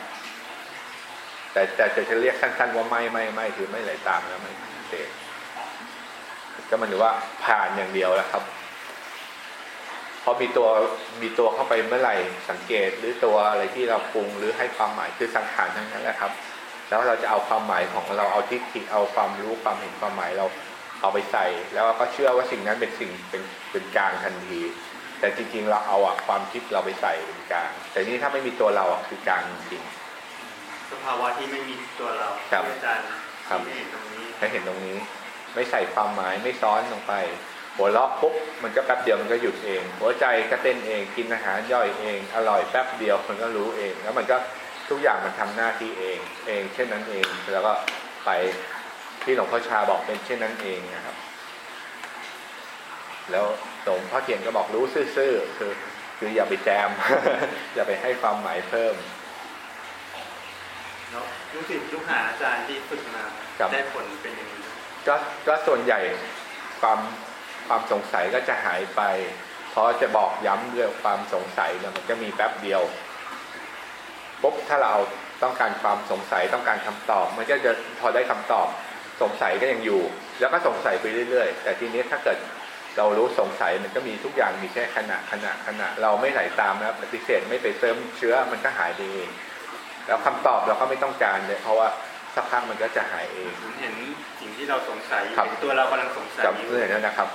แต่แต่จะจะเรียกสั้นๆว่าไม่ไม่ไม่คือไม่ไหลตามแล้วไม่ปฏิเสธก็มันถือว่าผ่านอย่างเดียวแล้วครับพอมีตัวมีตัวเข้าไปเมื่อไหร่สังเกตหรือตัวอะไรที่เราปรุงหรือให้ความหมายคือสังขารทั้งนั้นแหละครับ แล้วเราจะเอาความหมายของเราเอาทิฏฐิเอาความรู้ความเห็นความหมายเรา เอาไปใส่ แล้วก็เชื่อว่าสิ่งนั้นเป็นสิ่งเป็นเป็นกลางทันที แต่จริงๆเราเอาอะความคิดเราไปใส่เป็นกลาง แต่นี่ถ้าไม่มีตัวเราอะคือกลางจริงสภาวะที่ไม่มีตัวเราครับที่อาจารย์ครับที่เห็นตรงนี้ให้เห็นตรงนี้ ไม่ใส่ความหมายไม่ซ้อนลงไป หัวเราะปุ๊บมันก็แป๊บเดียวมันก็หยุดเอง หัวใจก็เต้นเองกินอาหารย่อยเอง อร่อยแป๊บเดียวมันก็รู้เอง แล้วมันก็ทุกอย่างมันทำหน้าที่เอง เองเช่นนั้นเองแล้วก็ไป ที่หลวงพ่อชาบอกเป็นเช่นนั้นเองนะครับ แล้วหลวงพ่อเทียนก็บอกรู้ซื่อๆคือคืออย่าไปแจม อย่าไปให้ความหมายเพิ่มแล้วลูกศิษย์ลูกหาอาจารย์ที่ฝึกมาครับได้ผลเป็นยังไงก็ก็ส่วนใหญ่ความความสงสัยก็จะหายไป เพราะจะบอกย้ำเรื่องความสงสัยเนี่ยมันก็มีแป๊บเดียวปุ๊บถ้าเราต้องการความสงสัยต้องการคำตอบ มันก็จะพอได้คำตอบ สงสัยก็ยังอยู่ แล้วก็สงสัยไปเรื่อยๆ แต่ทีนี้ถ้าเกิดเรารู้สงสัยมันก็มีทุกอย่างมีแค่ขณะขณะขณะเราไม่ไหลตามนะปฏิเสธไม่ไปเติมเชื้อมันก็หายไปเองแล้วคำตอบเราก็ไม่ต้องการเลยเพราะว่าสักพักมันก็จะหายเองผมเห็นสิ่งที่เราสงสัยครับเห็นตัวเรากำลังสงสัยกับอยู่เรื่องนั้นนะครับ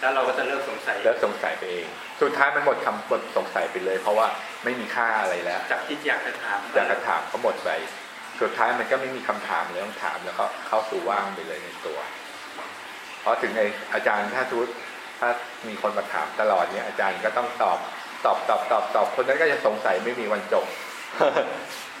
แล้วเราก็จะเลิกสงสัยเลิกสงสัยไปเอง สุดท้ายมันหมดคำหมดสงสัยไปเลย เพราะว่าไม่มีค่าอะไรแล้ว จากที่อยากจะถามอยากจะถามก็หมดไป สุดท้ายมันก็ไม่มีคำถามเลยต้องถามแล้วก็เข้าสู่ว่างไปเลยในตัวเพราะถึงในอาจารย์ถ้าทุกถ้ามีคนมาถามตลอดเนี่ยอาจารย์ก็ต้องตอบตอบตอบตอบตอบคนนั้นก็จะสงสัยไม่มีวันจบ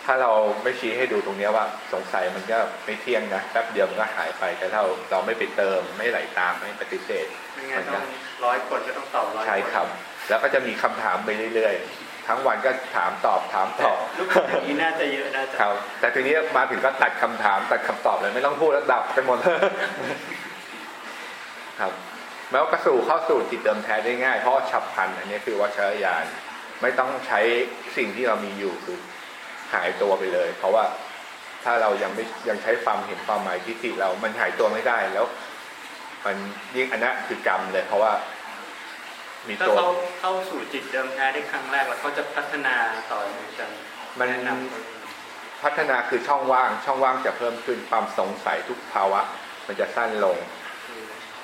ถ้าเราไม่ชี้ให้ดูตรงเนี้ยว่าสงสัยมันก็ไม่เที่ยงนะแป๊บเดียวมันก็หายไปแต่ถ้าเราเราไม่ไปเติมไม่ไหลตามไม่ปฏิเสธไม่งั้นต้องร้อยคนก็ต้องตอบร้อยใช่ครับ แล้วก็จะมีคำถามไปเรื่อยๆ ทั้งวันก็ถามตอบถามตอบลูกศิษย์อย่างนี้น่าจะเยอะนะอาคจารรับย์แต่ทีนี้มาถึงก็ตัดคำถามตัดคำตอบเลยไม่ต้องพูดแล้วดับกันหมดครับแม้ว่ากระสู่เข้าสู่จิตเดิมแท้ได้ง่าย เพราะว่าฉับพลันอันนี้คือวัชรยานไม่ต้องใช้สิ่งที่เรามีอยู่คือหายตัวไปเลย เพราะว่าถ้าเรายังไม่ยังใช้ความเห็นความหมายทิฏฐิเรา มันหายตัวไม่ได้แล้ว มันยิ่งอันนั้นคือกรรมเลย เพราะว่า มีถ้าตัวเขาเข้าสู่จิตเดิมแท้ได้ครั้งแรกแล้วเขาจะพัฒนาต่อในจันมันแนะนำเขาพัฒนาคือช่องว่างช่องว่างจะเพิ่มขึ้นความสงสัยทุกภาวะ มันจะสั้นลงคือ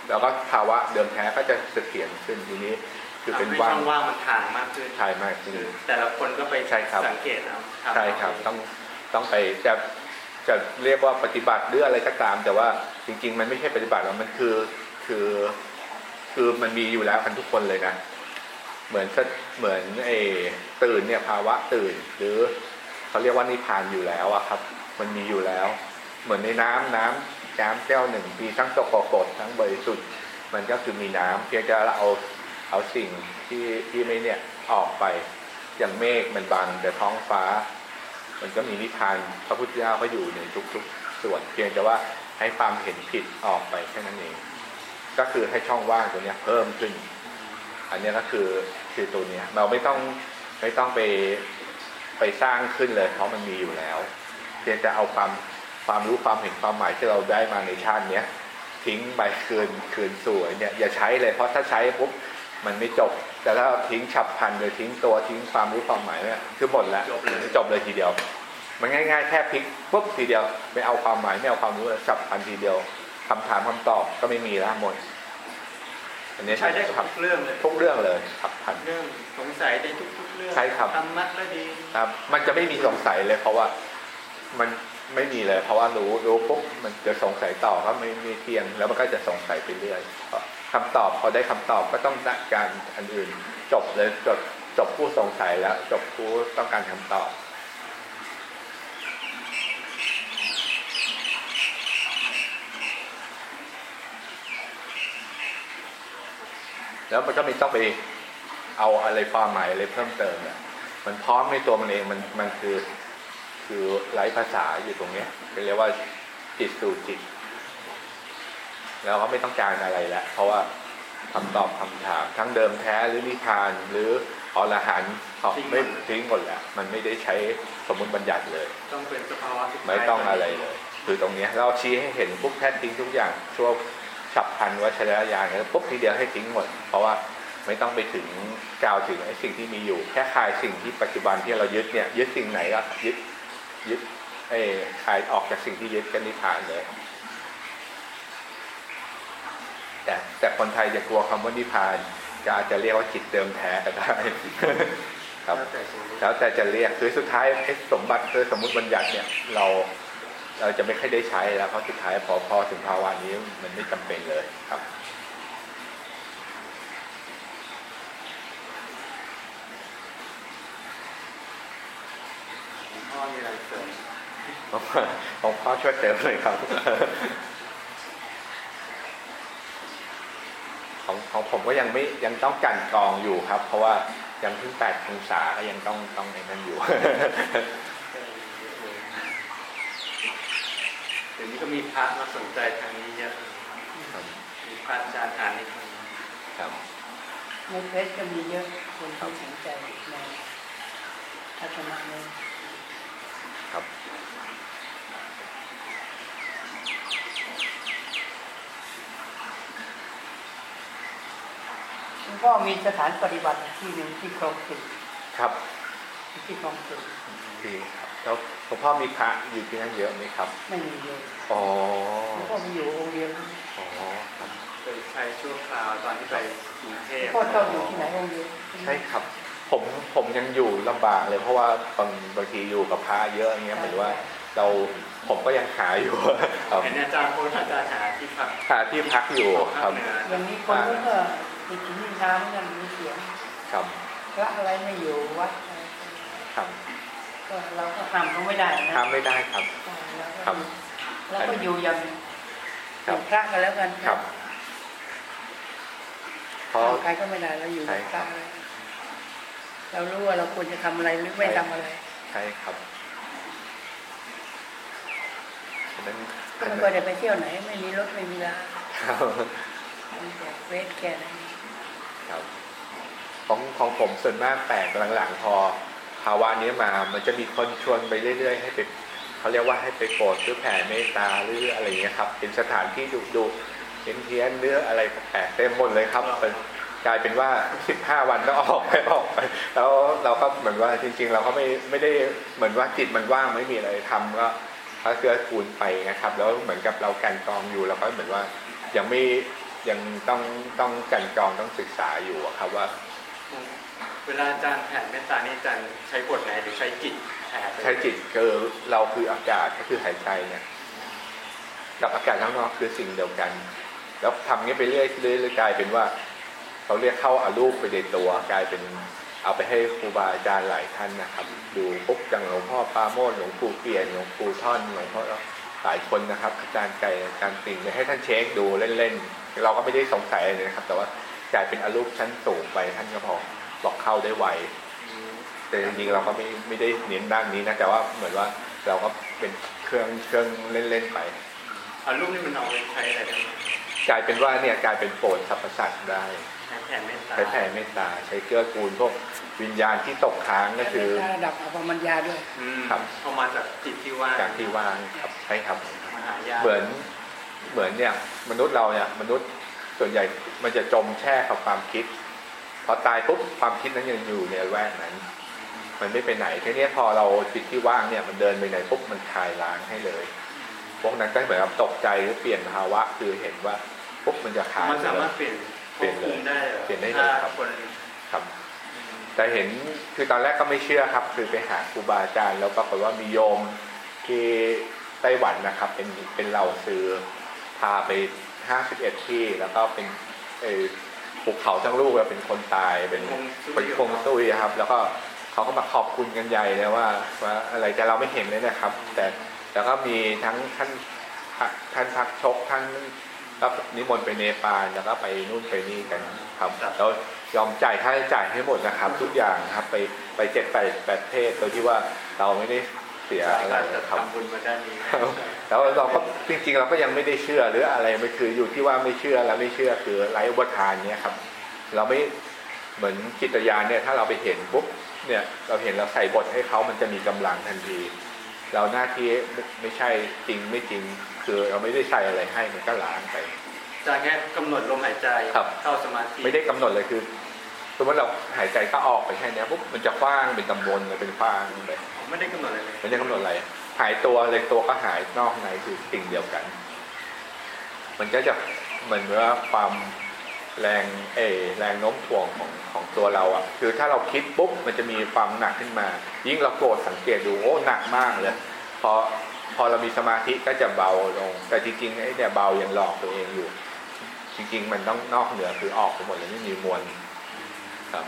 แล้วก็ภาวะเดิมแท้ก็จะเสถียรขึ้นทีนี้ คือเป็นทำให้ว่างช่องว่างมันถ่างมากขึ้นใช่มากขึ้นแต่ละคนก็ไปใช่ครับสังเกตเอาทำใช่ครับเอาต้องต้องไปจะจะเรียกว่าปฏิบัติหรืออะไรก็ตาม แต่ว่าจริง ๆ มันไม่ใช่ปฏิบัติหรอกมันคือคือ คือมันมีอยู่แล้วกันทุกคนเลยนะเหมือนเหมือนไอ้ตื่นเนี่ยภาวะตื่น หรือเขาเรียกว่านิพานอยู่แล้วอะครับ มันมีอยู่แล้ว เหมือนในน้ำน้ำน้ำแก้วหนึ่งมีทั้งสกปรกทั้งบริสุทธิ์มันก็คือมีน้ำเพียงแต่เราเอาเอาสิ่งที่ที่ไม่เนี่ยออกไปอย่างเมฆมันบังแต่ท้องฟ้า มันก็มีนิทานพระพุทธเจ้าก็อยู่ในทุกๆ ส่วน เพียงแต่ว่าให้ความเห็นผิดออกไปแค่นั้นเอง ก็คือให้ช่องว่างตัวเนี้ยเพิ่มขึ้น อันเนี้ยก็คือคือตัวเนี้ยเราไม่ต้องไม่ต้องไปไปสร้างขึ้นเลย เพราะมันมีอยู่แล้ว เพียงแต่เอาความความรู้ความเห็นความหมายที่เราได้มาในชาติเนี้ยทิ้งไปคืนคืนสู่ไอ้เนี่ยอย่าใช้เลยเพราะถ้าใช้ปุ๊บมันไม่จบ แต่ถ้าเราทิ้งฉับพลันเลยทิ้งตัวทิ้งความรู้ความหมายเนี่ยคือหมดแล้วจบเลยทีเดียว มันง่าย ๆ แค่พลิกปุ๊บทีเดียว ไม่เอาความหมายไม่เอาความรู้เลยสับพันทีเดียว คำถามคำตอบก็ไม่มีละหมดอันนี้ใช้ได้กับครับทุกเรื่องเลยทุกเรื่องเลยครับพันเรื่องสงสัยในทุกๆเรื่องใช่ครับธรรมะก็ดีครับ มันจะไม่มีสงสัยเลย เพราะว่ามันไม่มีเลย เพราะว่ารู้รู้ปุ๊บมันจะสงสัยต่อก็ไม่มีเทียงแล้วมันก็จะสงสัยไปเรื่อยคำตอบพอได้คำตอบก็ต้องได้การอันอื่น จบเลยจบจบผู้สงสัยแล้ว จบผู้ต้องการคำตอบ แล้วมันก็ไม่ต้องไปเอาอะไรความหมายอะไรเพิ่มเติมเนี่ยมันพร้อมในตัวมันเองมันมันคือคือไร้ภาษาอยู่ตรงเนี้ยเรียกว่าจิตสู่จิต แล้วก็ไม่ต้องการอะไรแล้วเพราะว่าคำตอบคำถามทั้งเดิมแท้หรือนิพพาน หรืออรหันต์เขาไม่ทิ้งหมดแล้วมันไม่ได้ใช้สมมติบัญญัติเลย ต้องเป็นสภาวะสุดท้ายไม่ต้องอะไรเลย คือตรงเนี้ยเราชี้ให้เห็นปุ๊บแค่ทิ้งทุกอย่างชั่ว ฉับพลันวัชรยานแล้วปุ๊บทีเดียวให้ทิ้งหมด เพราะว่าไม่ต้องไปถึงกล่าวถึงไอ้สิ่งที่มีอยู่ แค่คลายสิ่งที่ปัจจุบันที่เรายึดเนี่ยยึดสิ่งไหนก็ยึดยึดไอ้คลายออกจากสิ่งที่ยึดกันนิพพานเลย แต่แต่คนไทยจะกลัวคำว่านิพพานก็อาจจะเรียกว่าจิตเดิมแท้ก็ได้ครับแล้วแต่ชีวิตแล้วแต่จะเรียกคือสุดท้ายไอ้สมบัติคือสมมุติบัญญัติเนี่ยเรา เราจะไม่ค่อยได้ใช้แล้วเพราะสุดท้ายพอพอถึงภาวะนี้มันไม่จำเป็นเลยครับหลวงพ่อมีอะไรเสริมของพ่อช่วยเติมเลยครับ ของของผมก็ยังไม่ยังต้องกลันกรองอยู่ครับ เพราะว่ายังเพิ่งแปดองศาก็ยังต้องต้องในนั้นอยู่ ดี๋ยวนี้ก็มีพระมาสนใจทางนี้เยอะมีพระอาจารย์อ่านนี่คนครับในเฟซก็มีเยอะคนที่สนใจในทัศนะนี้ครับแล้วก็มีสถานปฏิบัติที่หนึ่งที่คลองสิบครับ ที่คลองสิบดีครับ แล้วหลวงพ่อมีพระอยู่ที่นั่นเยอะไหมครับ ไม่มีเลยอ๋อแล้วก็มีอยู่องค์เดียวอ๋อครับเคยใช้ชั่วคราวตอนที่ไปกรุงเทพพ่อเจ้าอยู่ที่ไหนองค์เดียวใช่ครับ ผมผมยังอยู่ลำบากเลยเพราะว่าบางบางทีอยู่กับพระเยอะอย่างเงี้ยเหมือนว่าเราผมก็ยังหาอยู่ครับเห็นอาจารย์โพสต์อาจารย์หาที่พักหาที่พักอยู่ครับเหนืออย่างนี้คนก็ก็มีกินมีน้ำกันมีเสียงครับพระอะไรไม่อยู่วัดอะไรครับก็ เราก็ห้ามเขาไม่ได้นะทำไม่ได้ครับ ครับเราก็อยู่อย่างครัอบย่างพระกันแล้วกันครับเพราะห้ามใครก็ไม่ได้เราอยู่ใช่กับพระเลยเรารู้ว่าเราควรจะทำอะไรหรือไม่ทำอะไรใช่ครับฉะนั้นก็ไม่ค่อยได้ไปเที่ยวไหน ไม่มีรถไม่มีลาครับมีแต่เวทแค่นั้นครับของของผมส่วนมากแปลกหลังๆพอ ภาวะนี้มา มันจะมีคนชวนไปเรื่อย ๆ ให้ไปเขาเรียกว่าให้ไปโปรดหรือแผ่เมตตาหรืออะไรเงี้ยครับ เป็นสถานที่ดุดุเพี้ยนเพี้ยนๆหรืออะไรแปลกเต็มหมดเลยครับเป็นกลายเป็นว่า 15 วันแล้วออกไปออกไปแล้วเราก็เหมือนว่าจริง ๆ เราก็ไม่ไม่ได้เหมือนว่าจิตมันว่างไม่มีอะไรทำก็พระเกือกูลไปนะครับ แล้วเหมือนกับเรากันกองอยู่เราก็เหมือนว่ายังไม่ยังต้องต้องกันกองต้องศึกษาอยู่ครับว่า เวลาอาจารย์แผ่เมตตานี่อาจารย์ใช้บทไหนหรือใช้จิตแผ่ใช้จิตคือเราคืออากาศก็คือหายใจเนี่ยกับอากาศข้างนอกคือสิ่งเดียวกัน แล้วทำงี้ไปเรื่อยเรื่อยกลายเป็นว่าเขาเรียกเข้าอารูปไปในตัวกลายเป็นเอาไปให้ครูบาอาจารย์หลายท่านนะครับ ดูปุ๊บจังหลวงพ่อปาโมทหลวงปู่เปลี่ยนหลวงปู่ท่อนหลวงพ่อหลายคนนะครับ อาจารย์ไก่อาจารย์ติ่งให้ท่านเช็คดูเล่นๆเราก็ไม่ได้สงสัยอะไรนะครับ แต่ว่ากลายเป็นอารูปชั้นสูงไปท่านก็พอ บอกเข้าได้ไวอืมแต่จริงๆเราก็ไม่ไม่ได้เน้นด้านนี้นะแต่ว่าเหมือนว่าเราก็เป็นเครื่องเครื่องเล่นๆไปเอารูปนี่มันเอาไปใช้อะไรได้ไหมกลายเป็นว่าเนี่ยกลายเป็นโปรดสรรพสัตว์ได้ใช้แผ่เมตตาใช้แผ่เมตตาใช้เกื้อกูลพวกวิญญาณที่ตกค้างก็คือระดับอภมัญญาด้วยอืมครับเอามาจากจิตที่ว่างจากที่ว่างครับใช่ครับมหายาเหมือนเหมือนเนี่ยมนุษย์เราเนี่ยมนุษย์ส่วนใหญ่มันจะจมแช่กับความคิด พอตายปุ๊บความคิดนั้นยังอยู่ในแวกนั้นพมันไม่ไปไหนทีนี้พอเราจิตที่ว่างเนี่ยมันเดินไปไหนปุ๊บมันคลายล้างให้เลย พวกนั้นก็เหมือนกับตกใจหรือเปลี่ยนภาวะคือเห็นว่าปุ๊บมันจะคลายมันสาเลมารยถเปลี่ยนเปลี่ยนเลยภพภูมิได้หรอเปลี่ยนได้เลยครับถ้าคนครับแต่เห็นคือตอนแรกก็ไม่เชื่อครับ คือไปหาครูบาอาจารย์แล้วปรากฏว่ามีโยมที่ไต้หวันนะครับ เป็นเป็นเหล่าซื้อพาไปห้าสิบเอ็ดที่แล้วก็เป็นเออ ภูเขาทั้งลูกแล้วเป็นคนตายเป็นคงสู้เป็นคงตุ้ยครับ แล้วก็เขาก็มาขอบคุณกันใหญ่เลยว่าว่าอะไรแต่เราไม่เห็นเลยนะครับ แต่แล้วก็มีทั้งท่านท่านพักชกท่านก็นิมนต์ไปเนปาลแล้วก็ไปนู่นไปนี่กันครับแล้วยอมจ่ายค่าใช้จ่ายให้หมดนะครับ ทุกอย่างครับไปไปเจ็ดแปดแปดประเทศโดยที่ว่าเราไม่ได้ เสียอะไรการจะนะครับทำบุญมาด้านนี้ครับแล้วเราก็จริง ๆ เราก็ยังไม่ได้เชื่อหรืออะไรมันคืออยู่ที่ว่าไม่เชื่อและไม่เชื่อคือไร้อุปทานเนี่ยครับ เราไม่เหมือนจิตญาณเนี่ยถ้าเราไปเห็นปุ๊บเนี่ยเราเห็นเราใส่บทให้เขามันจะมีกำลังทันที เราหน้าที่ไม่ไม่ใช่จริงไม่จริง คือเราไม่ได้ใส่อะไรให้มันก็ล้างไปจะแค่กำหนดลมหายใจครับเข้าสมาธิไม่ได้กำหนดเลยคือ สมมติเราหายใจก็ออกไปแค่เนี้ยปุ๊บมันจะฟ้างเป็นตำบลเลยเป็นฟ้างไปไม่ได้กำหนดอะไรเลยไม่ได้กำหนดอะไร หายตัวเลยตัวก็หายนอกในคือสิ่งเดียวกัน มันก็จะเหมือนว่าความแรงเออแรงโน้มถ่วงของของตัวเราอะ่ะ คือถ้าเราคิดปุ๊บมันจะมีความหนักขึ้นมา ยิ่งเราโกรธสังเกตดูโอ้หนักมากเลยพอพอเรามีสมาธิก็จะเบาลง แต่จริงๆไอ้เนี่ยเบายังหลอกตัวเองอยู่ จริง ๆ มันต้องนอกเหนือคือออกไปหมดเลยไม่มีมวลครับ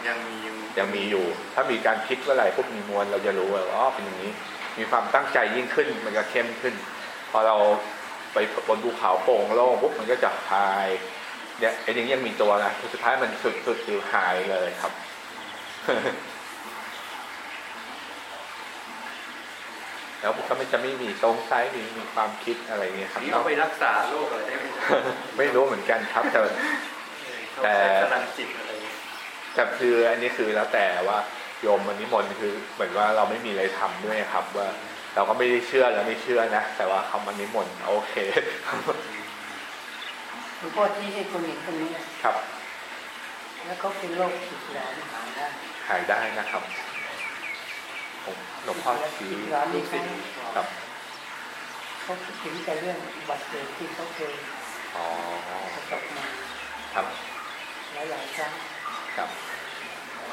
ยังมีอยู่ยังมีอยู่ ถ้ามีการคิดเมื่อไหร่ปุ๊บมีมวลเราจะรู้ว่าอ๋อเป็นอย่างนี้ มีความตั้งใจยิ่งขึ้นมันก็เข้มขึ้น พอเราไปบนภูเขาโปร่งโล่งปุ๊บมันก็จะคลายเนี่ยไอ้อย่างนี้ยังมีตัวนะสุดท้ายมันสุดสุดคือหายเลยครับแล้วก็ไม่จะไม่มีสงสัยมีมีความคิดอะไรเงี้ยครับนี่เอาไปรักษาโรคอะไรได้ไหมไม่รู้เหมือนกันครับแต่แต่ แต่คืออันนี้คือแล้วแต่ว่าโยมมันนิมนต์คือเหมือนว่าเราไม่มีอะไรทำด้วยครับ ว่าเราก็ไม่ได้เชื่อแล้วไม่เชื่อนะแต่ว่าเขามันนิมนต์โอเคหลวงพ่อที่ให้คนเห็นตรงนี้ครับ แล้วเขาเป็นโรคติดหลอนหายได้หายได้นะครับผมหลวงพ่อชี้ติดหลอนนี่เขาครับเขาคิดถึงแต่เรื่องอุบัติเหตุที่เขาเคยอ๋อประสบมาครับหลายๆครั้ง ครับ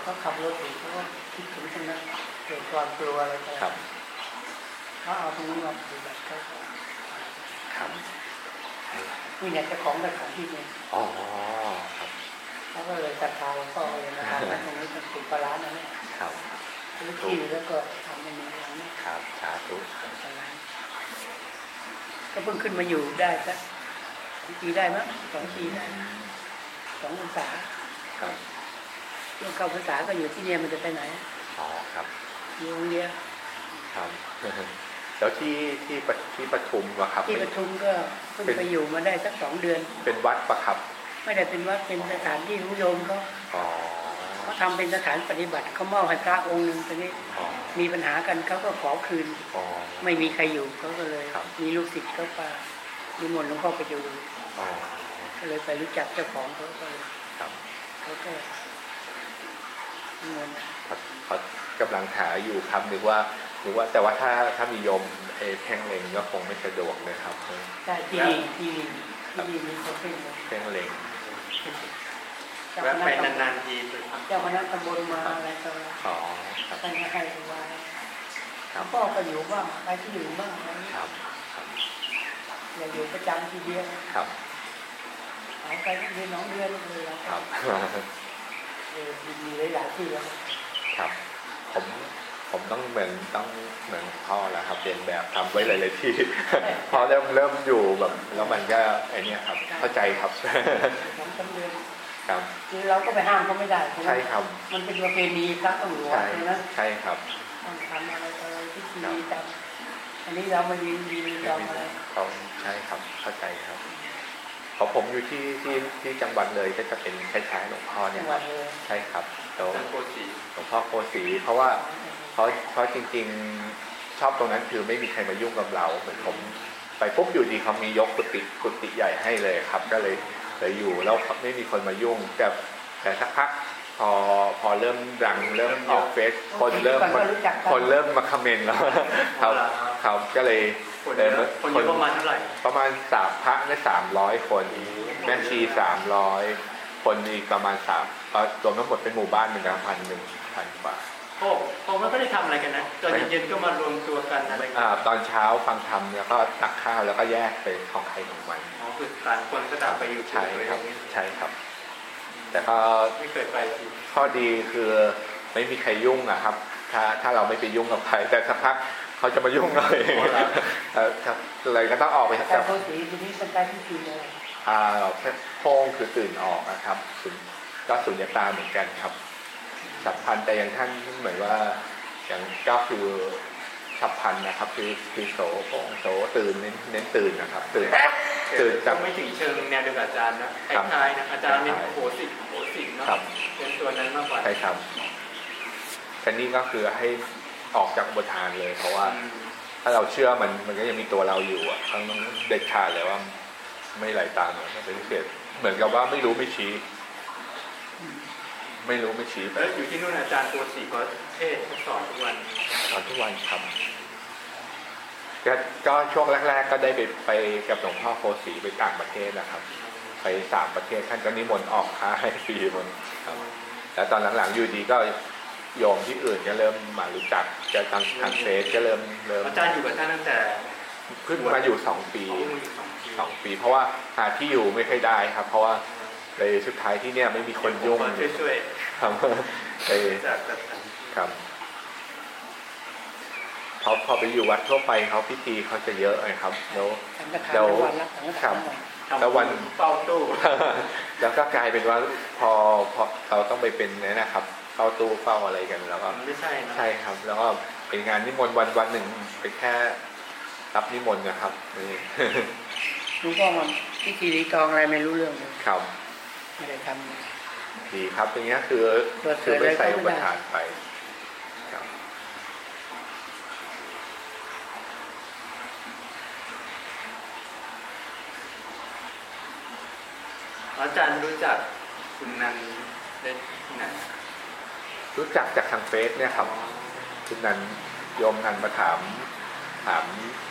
เขาขับรถอยู่เขาก็คิดถึงตรงนั้นเกิดความกลัวอะไรไปครับเขาเอาตรงนี้มาปฏิบัติเขาก็ครับนี่เนี่ยเจ้าของกับของที่เนี่ยอ๋อครับเขาก็เลยศรัทธาหลวงพ่อเลยนะครับว่าตรงนี้เป็นสิบกว่าล้านนะเนี่ยครับซื้อที่แล้วก็ทำอย่างนี้อย่างนี้ครับสาธุกว่าล้านก็เพิ่งขึ้นมาอยู่ได้สักสองปีได้มั้งสองปีได้สองพรรษาครับ ช่วงเข้าพรรษาก็อยู่ที่เนี่ยมันจะไปไหนอ๋อครับอยู่โรงเรียนครับแล้วที่ที่ปที่ปทุมอะครับ ที่ปทุมก็เพิ่งไปอยู่มาได้สักสองเดือน เป็นวัดปะครับ ไม่ได้เป็นวัดเป็นสถานที่ของโยมเขาอ๋อเขาทำเป็นสถานปฏิบัติเขามอบให้พระองค์หนึ่งตอนนี้อ๋อมีปัญหากันเขาก็ขอคืนอ๋อไม่มีใครอยู่เขาก็เลยครับมีลูกศิษย์เขาไปนิมนต์หลวงพ่อไปดูอ๋อก็เลยไปรู้จักเจ้าของเขาก็เลยครับเขาก็ เงินเขาเขากำลังหาอยู่ครับนึกว่านึกว่าแต่ว่าถ้าถ้ามีโยมเอเพ่งเล็งก็คงไม่สะดวกเลยครับได้ที่นี่ที่นี่ที่นี่มีคนเป็นเลยเพ่งเล็งเจ้าคแวะณะไปตำบลนานๆทีไปทเจ้าคณะตำบลมาอะไรต่ออะไรอ๋อครับท่านก็ให้ไว้ครับพ่อก็อยู่บ้างไปที่อื่นบ้างอะไรครับครับอย่าอยู่ประจำทีเดียวครับหายไปเดือนน้องเดือนเลยเราครับเออ มีหลายๆที่แล้วครับ ผมผมต้องเหมือนต้องเหมือนพ่อแล้วครับเรียนแบบทำไว้หลาย ๆ ที่ พอเริ่มเริ่มอยู่แบบ แล้วมันก็ไอเนี้ยครับ เข้าใจครับสองสามเดือนครับคือเราก็ไปห้ามเขาไม่ได้ใช่ไหมใช่ครับ มันเป็นประเพณีพระต้องหลวงใช่ใช่ไหมใช่ครับต้องทำอะไรต่ออะไรพิธีครับตามอันนี้เรามายืนยืนยอมอะไรเขาใช่ครับเข้าใจครับ ของผมอยู่ที่ที่ที่จังหวัดเลยก็จะเป็นคล้ายๆหลวงพ่อเนี่จัยงหควัรัดบเลยใช่ครับแล้วำจังโกสีหลวงพ่อโกสีเพราะว่าเพราะเพราะจริง ๆชอบตรงนั้นคือไม่มีใครมายุ่งกับเราเหมือนผม ไปปุ๊บอยู่ดีเขามียกกุฏิกุฏิใหญ่ให้เลยครับ ก็เลยเลยอยู่แล้วไม่มีคนมายุ่ง แต่แต่สักพักพอพอเริ่มดังเริ่มออกเฟซคนเริ่มมาคนเริ่มมาคอมเมนต์แล้วครับครับก็เลย คนเยอะคนเยอะประมาณเท่าไหร่ ประมาณสามพระได้สามร้อยคนแม่ชีสามร้อยคนอีกประมาณสามเอ่อรวมทั้งหมดเป็นหมู่บ้านหนึ่งพันหนึ่งพันกว่าโอ้ผมไม่ได้ทำอะไรกันนะตอนเย็นๆก็มารวมตัวกันอะไรกันอ่าตอนเช้าฟังธรรมแล้วก็ตักข้าวแล้วก็แยกไปของใครของมันอ๋อคือต่างคนก็ต่างไปอยู่ใช่ครับอะไอย่างเงี้ยใช่ครับ แต่ก็ไม่เคยไปทีข้อดีคือไม่มีใครยุ่งอะครับ ถ้าถ้าเราไม่ไปยุ่งกับใครแต่สักพัก เขาจะมายุ่งเราเองเออครับเลยก็ต้องออกไปแต่จากโพสีทีนี้สนใจที่ทีเลยอ่าโพงคือตื่นออกนะครับสุญก็สุญญตาเหมือนกันครับฉับพลันแต่อย่างท่านเหมือนว่าอย่างก็คือฉับพลันนะครับ คือคือโสโพงโสตื่นเน้นเน้นตื่นนะครับ ตื่นตื่นจะจากไม่ถึงเชิงแนวเดียวกับอาจารย์นะคครับล้ายๆนะอาจารย์เนี่ยคล้ายๆโหสิโหสิเนาะครับเป็นตัวนั้นมากกว่าใช่ครับแต่นี่ก็คือให้ ออกจากอุปทานเลย เพราะว่าอืมถ้าเราเชื่อมันมันก็ยังมีตัวเราอยู่อะทั้งต้องเด็ดขาดเลยว่า ไม่ไหลตามมันเป็นพิเศษเหมือนกับว่าไม่รู้ไม่ชี้ ไม่รู้ไม่ชี้ไปแล้วอยู่ที่นู่นอาจารย์ตัวสี่ก็เทศน์สอนทุกวันตอนทุกวันครับก็ก็ช่วงแรก ๆ ก็ได้ไปไปกับหลวงพ่อโคสีไปต่างประเทศนะครับ ไปสามประเทศท่านก็นิมนต์ออกค้าให้ฟรีหมันครับแล้วตอนหลังๆอยู่ดีก็ โยมที่อื่นก็เริ่มมารู้จักจะทางทางเฟซก็เริ่มเริ่มอาจารย์อยู่กับท่านตั้งแต่เพิ่งมาอยู่สองปีสองปีสองปีสองปีเพราะว่าหาที่อยู่ไม่ค่อยได้ครับ เพราะว่าเลยสุดท้ายที่เนี่ยไม่มีคนยุ่งผมก็ช่วยครับไปๆจากจัดสรรครับพอพอไปอยู่วัดทั่วไปเขาพิธีเขาจะเยอะไงครับแล้วสังฆทานเดี๋ยวทั้งวันรับสังฆทานทั้งวันทำแล้ววันเฝ้าตู้แล้วก็กลายเป็นว่าพอพอเราต้องไปเป็นเนี่ยนะครับ เฝ้าตู้เฝ้าอะไรกันแล้วก็ไม่ใช่นะใช่ครับ แล้วก็เป็นงานนิมนต์วันวันหนึ่งเป็นแค่รับนิมนต์นะครับนี่หลวงพ่อมันพิธีรีตองอะไรไม่รู้เรื่องเลยครับไม่ได้ทดีครับอย่างเงี้ยคือเปิดเผคือยไม่ใส่อะไรก็อุไม่ปได้ทานไปครับอาจารย์รู้จักคุณนันได้ที่ไหน รู้จักจากทางเฟซเนี่ยครับคุณนันโยมนันมาถามถาม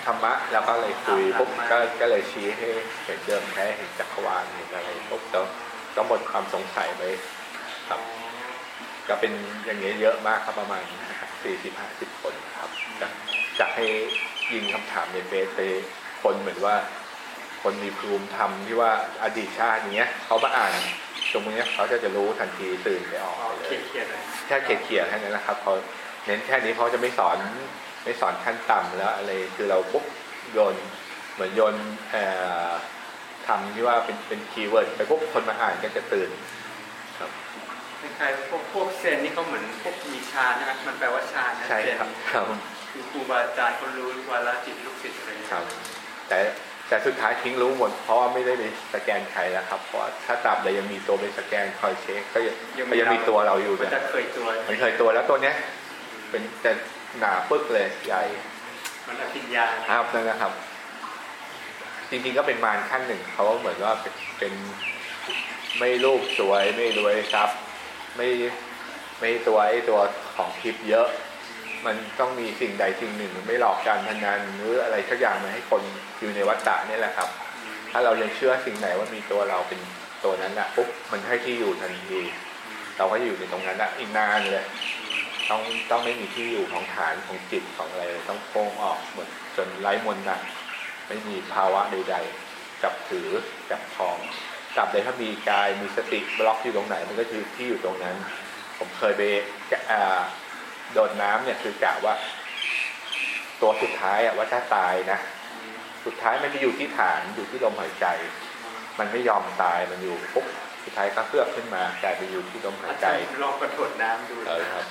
ธรรมะแล้วก็เลยคุยปุ๊บก็ก็เลยชี้ให้เห็นเดิมแท้เห็นจักรวาลเห็นอะไรปุ๊บแล้วก็หมดความสงสัยไปครับ ก็เป็นอย่างเงี้ยเยอะมากครับประมาณสี่สิบห้าสิบคนครับจากจากให้ยิงคำถามในเฟซไปคนเหมือนว่า คนมีภูมิธรรมที่ว่าอดีตชาติเนี้ยเขามาอ่าน ตรงเนี้ยเขาจะจะรู้ทันทีตื่นไปออกอ๋อไปเลเขีย ยนเขียนเลยแค่เขียนๆแค่นั้นนะครับเขาเน้นแค่นี้เขาจะไม่สอนไม่สอนขั้นต่ำแล้วอะไรคือเราปุ๊บโยนเหมือนโยนเอ่อธรรมที่ว่าเป็นเป็น keyword ไปปุ๊บคนมาอ่านก็จะตื่นครับคล้ายๆพวกพวกเซนนี่เขาเหมือนพวกมีฌานนะมันแปลว่าฌานนะใช่เซนครับครับคือครูบาอาจารย์เขารู้วาระจิตลูกศิษย์อะไรอย่างเงี้ยครับ แต่ แต่สุดท้ายทิ้งรู้หมดเพราะว่าไม่ได้ไปสแกนใครแล้วครับ เพราะว่าถ้าตราบใดยังมีตัวไปสแกนคอยเช็คก็ยังก็ยังมีตัวเราอยู่มันเนี่ยจะเคยตัวมันเคยตัวแล้วตัวเนี้ย เป็นแต่หนาปึ๊กเลยใหญ่มันอภิญญาครับนั่นนะครับ จริงๆก็เป็นมารขั้นหนึ่งเขาเหมือนว่าเป็นเป็นไม่รูปสวยไม่รวยทรัพย์ไม่ไม่ตัวไอ้ตัวของทิพย์เยอะ มันต้องมีสิ่งใดสิ่งหนึ่ง ไม่หลอกการพนันหรืออะไรสักอย่างมาให้คนอยู่ในวัฏฏะนี่แหละครับ ถ้าเรายังเชื่อสิ่งไหนว่ามีตัวเราเป็นตัวนั้นอะปุ๊บมันให้ที่อยู่ทันทีเราก็จะอยู่ในตรงนั้นอะอีกนานเลย ต้องต้องไม่มีที่อยู่ของฐานของจิตของอะไรต้องโค้งออกหมดจนไร้มนต์นะไม่มีภาวะใดๆจับถือจับทองจับใดถ้ามีกายมีสติบล็อกอยู่ตรงไหนมันก็คือที่อยู่ตรงนั้น ผมเคยไปอ่า โดดน้ำเนี่ยคือกะว่า ตัวสุดท้ายอะว่าถ้าตายนะ สุดท้ายมันจะอยู่ที่ฐานอยู่ที่ลมหายใจ มันไม่ยอมตายมันอยู่ปุ๊บสุดท้ายก็เคลือบขึ้นมากลายไปอยู่ที่ลมหายอาใจจารย์ลองกระโดดน้ำดูเออครับ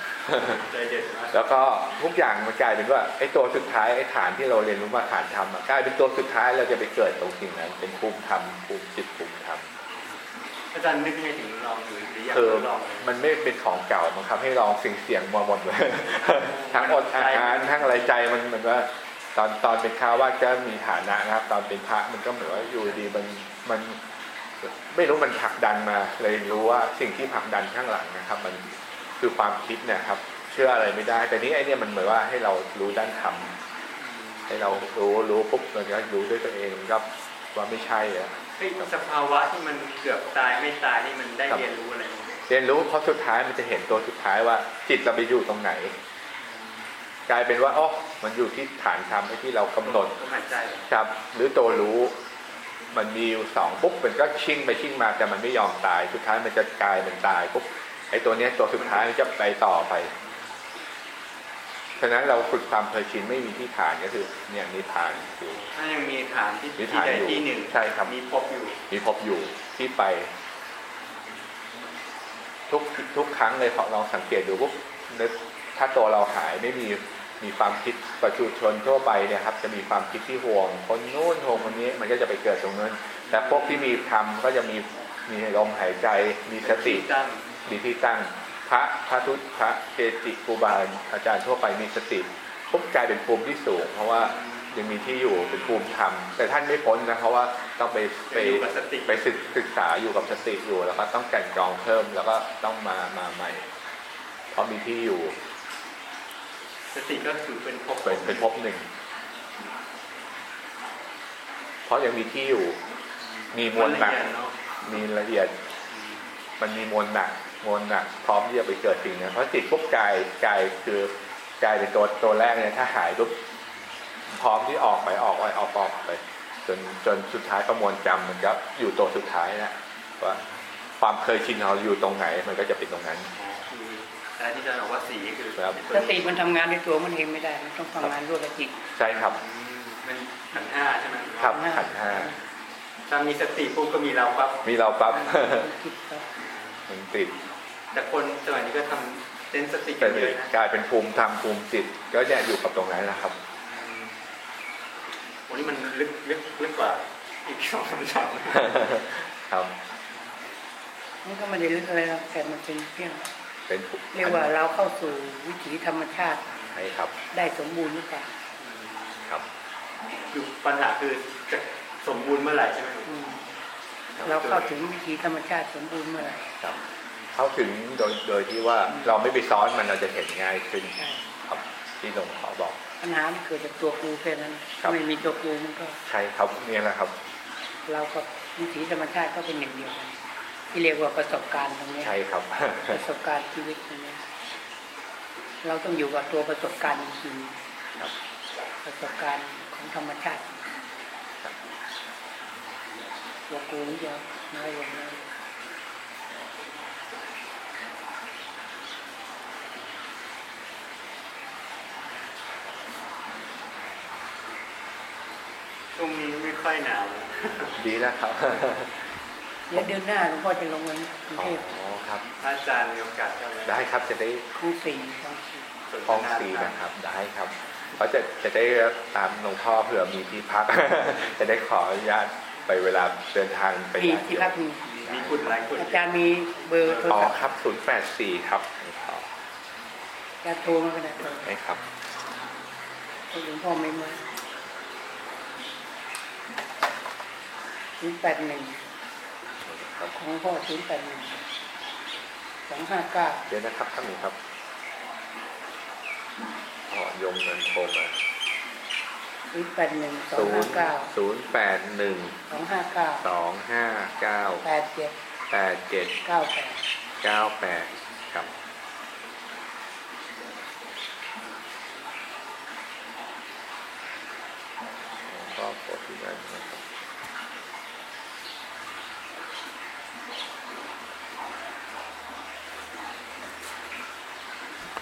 ใจเด็ดมากแล้วก็ทุกอย่างมันกลายเป็นว่าไอ้ตัวสุดท้ายไอ้ฐานที่เราเรียนรู้มาฐานธรรมอะกลายเป็นตัวสุดท้ายเราจะไปเกิดตรงสิ่งนั้น เป็นภูมิธรรมภูมิจิตภูมิธรรม อาจารย์นึกยังไงถึงลองดูหรืออยากคือลองเลยมันไม่เป็นของเก่ามันครับให้ลองสิ่งเสี่ยงมาหมดเลยทั้งอดอาหารทั้งอะไรใจมันเหมือนว่าตอนตอนเป็นข้าวว่าสก็มีฐานะนะครับ ตอนเป็นพระมันก็เหมือนว่าอยู่ดีมันมันไม่รู้มันผลักดันมาเลยรู้ว่าสิ่งที่ผลักดันข้างหลังนะครับ มันคือความคิดเนะครับ เชื่ออะไรไม่ได้ แต่นี้ไอเนี่ยมันเหมือนว่าให้เรารู้ด้านธรรมให้เรารู้รู้ปุ๊บมันก็รู้ด้วยตัวเองก็ว่าไม่ใช่อะเฮ้ย สภาวะที่มันเกือบตายไม่ตายนี่มันได้ครับเรียนรู้อะไรบ้างเรียนรู้เพราะสุดท้ายมันจะเห็นตัวสุดท้ายว่า จิตเราไปอยู่ตรงไหน กลายเป็นว่าอ๋อมันอยู่ที่ฐานธรรมที่เรากำหนดลมหายใจเหรอครับ หรือตัวรู้ มันมีอยู่สองปุ๊บมันก็ชิ่งไปชิ่งมาแต่มันไม่ยอมตาย สุดท้ายมันจะกลายเป็นตายปุ๊บไอ้ตัวเนี้ยตัวสุดท้ายมันจะไปต่อไป ฉะนั้นเราฝึกความเคยชินไม่มีที่ฐานก็คือเนี่ยนิพพานคือถ้ายังมีฐานที่มีที่ฐานใดอยู่ที่หนึ่งใช่ครับมีพบอยู่ มีพบอยู่ที่ไป ทุกทุกครั้งเลยพอลองสังเกตดูปุ๊บนึกถ้าตัวเราหายไม่มีมีความคิดประชุชนทั่วไปเนี่ยครับ จะมีความคิดที่ห่วง คนนู้นห่วงคนนี้มันก็จะไปเกิดตรงนั้น แต่พวกที่มีธรรมก็จะมีมีลมหายใจ มีสติตั้งมีที่ตั้งพ ระพระทุตพระเกจิครูบาอาจารย์ทั่วไปมีสติปุ๊บกลายเป็นภูมิที่สูง เพราะว่ายังมีที่อยู่เป็นภูมิธรรม แต่ท่านไม่พ้นนะเพราะว่าต้องไปไปไปอยู่กับสติไปศึกศึกษาอยู่กับสติอยู่แล้วก็ต้องกลันกรองเพิ่มแล้วก็ต้องมามาใหม่ เพราะมีที่อยู่ สติก็คือเป็นพบเป็นเป็นภพหนึ่ง เพราะยังมีที่อยู่ มีมวลหนักละเอียดเนาะมีละเอียด มันมีมวลหนัก มวลหนักพร้อมที่จะไปเกิดสิ่งนั้นเพราะจิตปุ๊บกายกายคือกายเป็นตัวตัวแรกเนี่ยถ้าหายปุ๊บพร้อมที่ออกไปออกไปออกออกไป จนจนสุดท้ายประมวลจำมันก็อยู่ตัวสุดท้ายนะว่าความเคยชินของเราอยู่ตรงไหนมันก็จะเป็นตรงนั้นอ๋อคืออะไรที่จะบอกว่าสีคือครับสติมันทำงานในตัวมันเองไม่ได้มันต้องทำงานร่วมกับจิตใช่ครับอืมเป็นขันธ์ห้าใช่ไหมครับขันธ์ห้าถ้ามีสติปุ๊บก็มีเราปั๊บมีเราปั๊บจิตก็มันติด แต่คนสมัยนี้ก็ทำเต้นสติกัแต่นเยอะนะกลายเป็นภูมิธรรมภูมิจิต ก็เนี่ยอยู่กับตรงนั้นแหละครับโอ้นี่มันลึกลึกลึกกว่าอีกสองสามชั้นครับมันก็ไม่ได้ลึกอะไรหรอกแต่มันเป็นเพียงเป็นเรียกว่าเราเข้าสู่วิถีธรรมชาติใช่ครับ ได้สมบูรณ์หรือเปล่าครับอยู่ปัญหาคือจะสมบูรณ์เมื่อไหร่ใช่ไหมหลวงอืมครับเราเข้าถึงวิถีธรรมชาติสมบูรณ์เมื่อไหร่ครับ เข้าถึงโดยโดยที่ว่าเราไม่ไปซ้อนมันเราจะเห็นง่ายขึ้นใช่ครับที่หลวงพ่อบอกปัญหามันเกิดจากตัวกูแค่นั้นครับถ้าไม่มีตัวกูมันก็ใช่ครับเนี่ยแหละครับ เรากับวิถีธรรมชาติก็เป็นอย่างเดียวกันที่เรียกว่าประสบการณ์ตรงเนี้ยใช่ครับประสบการณ์ชีวิตตรงเนี้ยเราต้องอยู่กับตัวประสบการณ์จริงครับๆประสบการณ์ของธรรมชาติตัวกูนี่จะน้อยลงน้อย ช่วงนี้ไม่ค่อยหนาวนะดีแล้วครับเดี๋ยวเดือนหน้าหลวงพ่อจะลงเงินกรุงอ๋เทพอครับถ้าอาจารย์มีโอกาสก็เลยได้ครับจะได้ห้องสี่ห้องสี่สนทห้องนาสีธรรมนะครับได้ครับเขาจะจะได้ตามหลวงพ่อเผื่อมีที่พัก จะได้ขออนุญาตไปเวลาเดินทางไปที่ญาติที่โยพักมมีมีคุณหลายคุณอาจารย์มีเบอร์โทรอ๋อศัพท์ครับ084ครับหลวงพ่ออาจารย์โทรมาก็ได้โทรได้ครับหลวงพ่อไม่มา ศูนย์แปดหนึ่งครับของหลวงพ่อศูนย์แปดหนึ่งสองห้าเก้าเดี๋ยวนะครับท่านนี้ครับอ๋อโยมเงินโทรมาศูนย์แปดหนึ่งสองศูห้านย์เก้าศูนย์แปดหนึ่งสองห้าเก้าสองห้าเก้าแปดเจ็ดแปดเจ็ดเก้าแปดเก้าแปด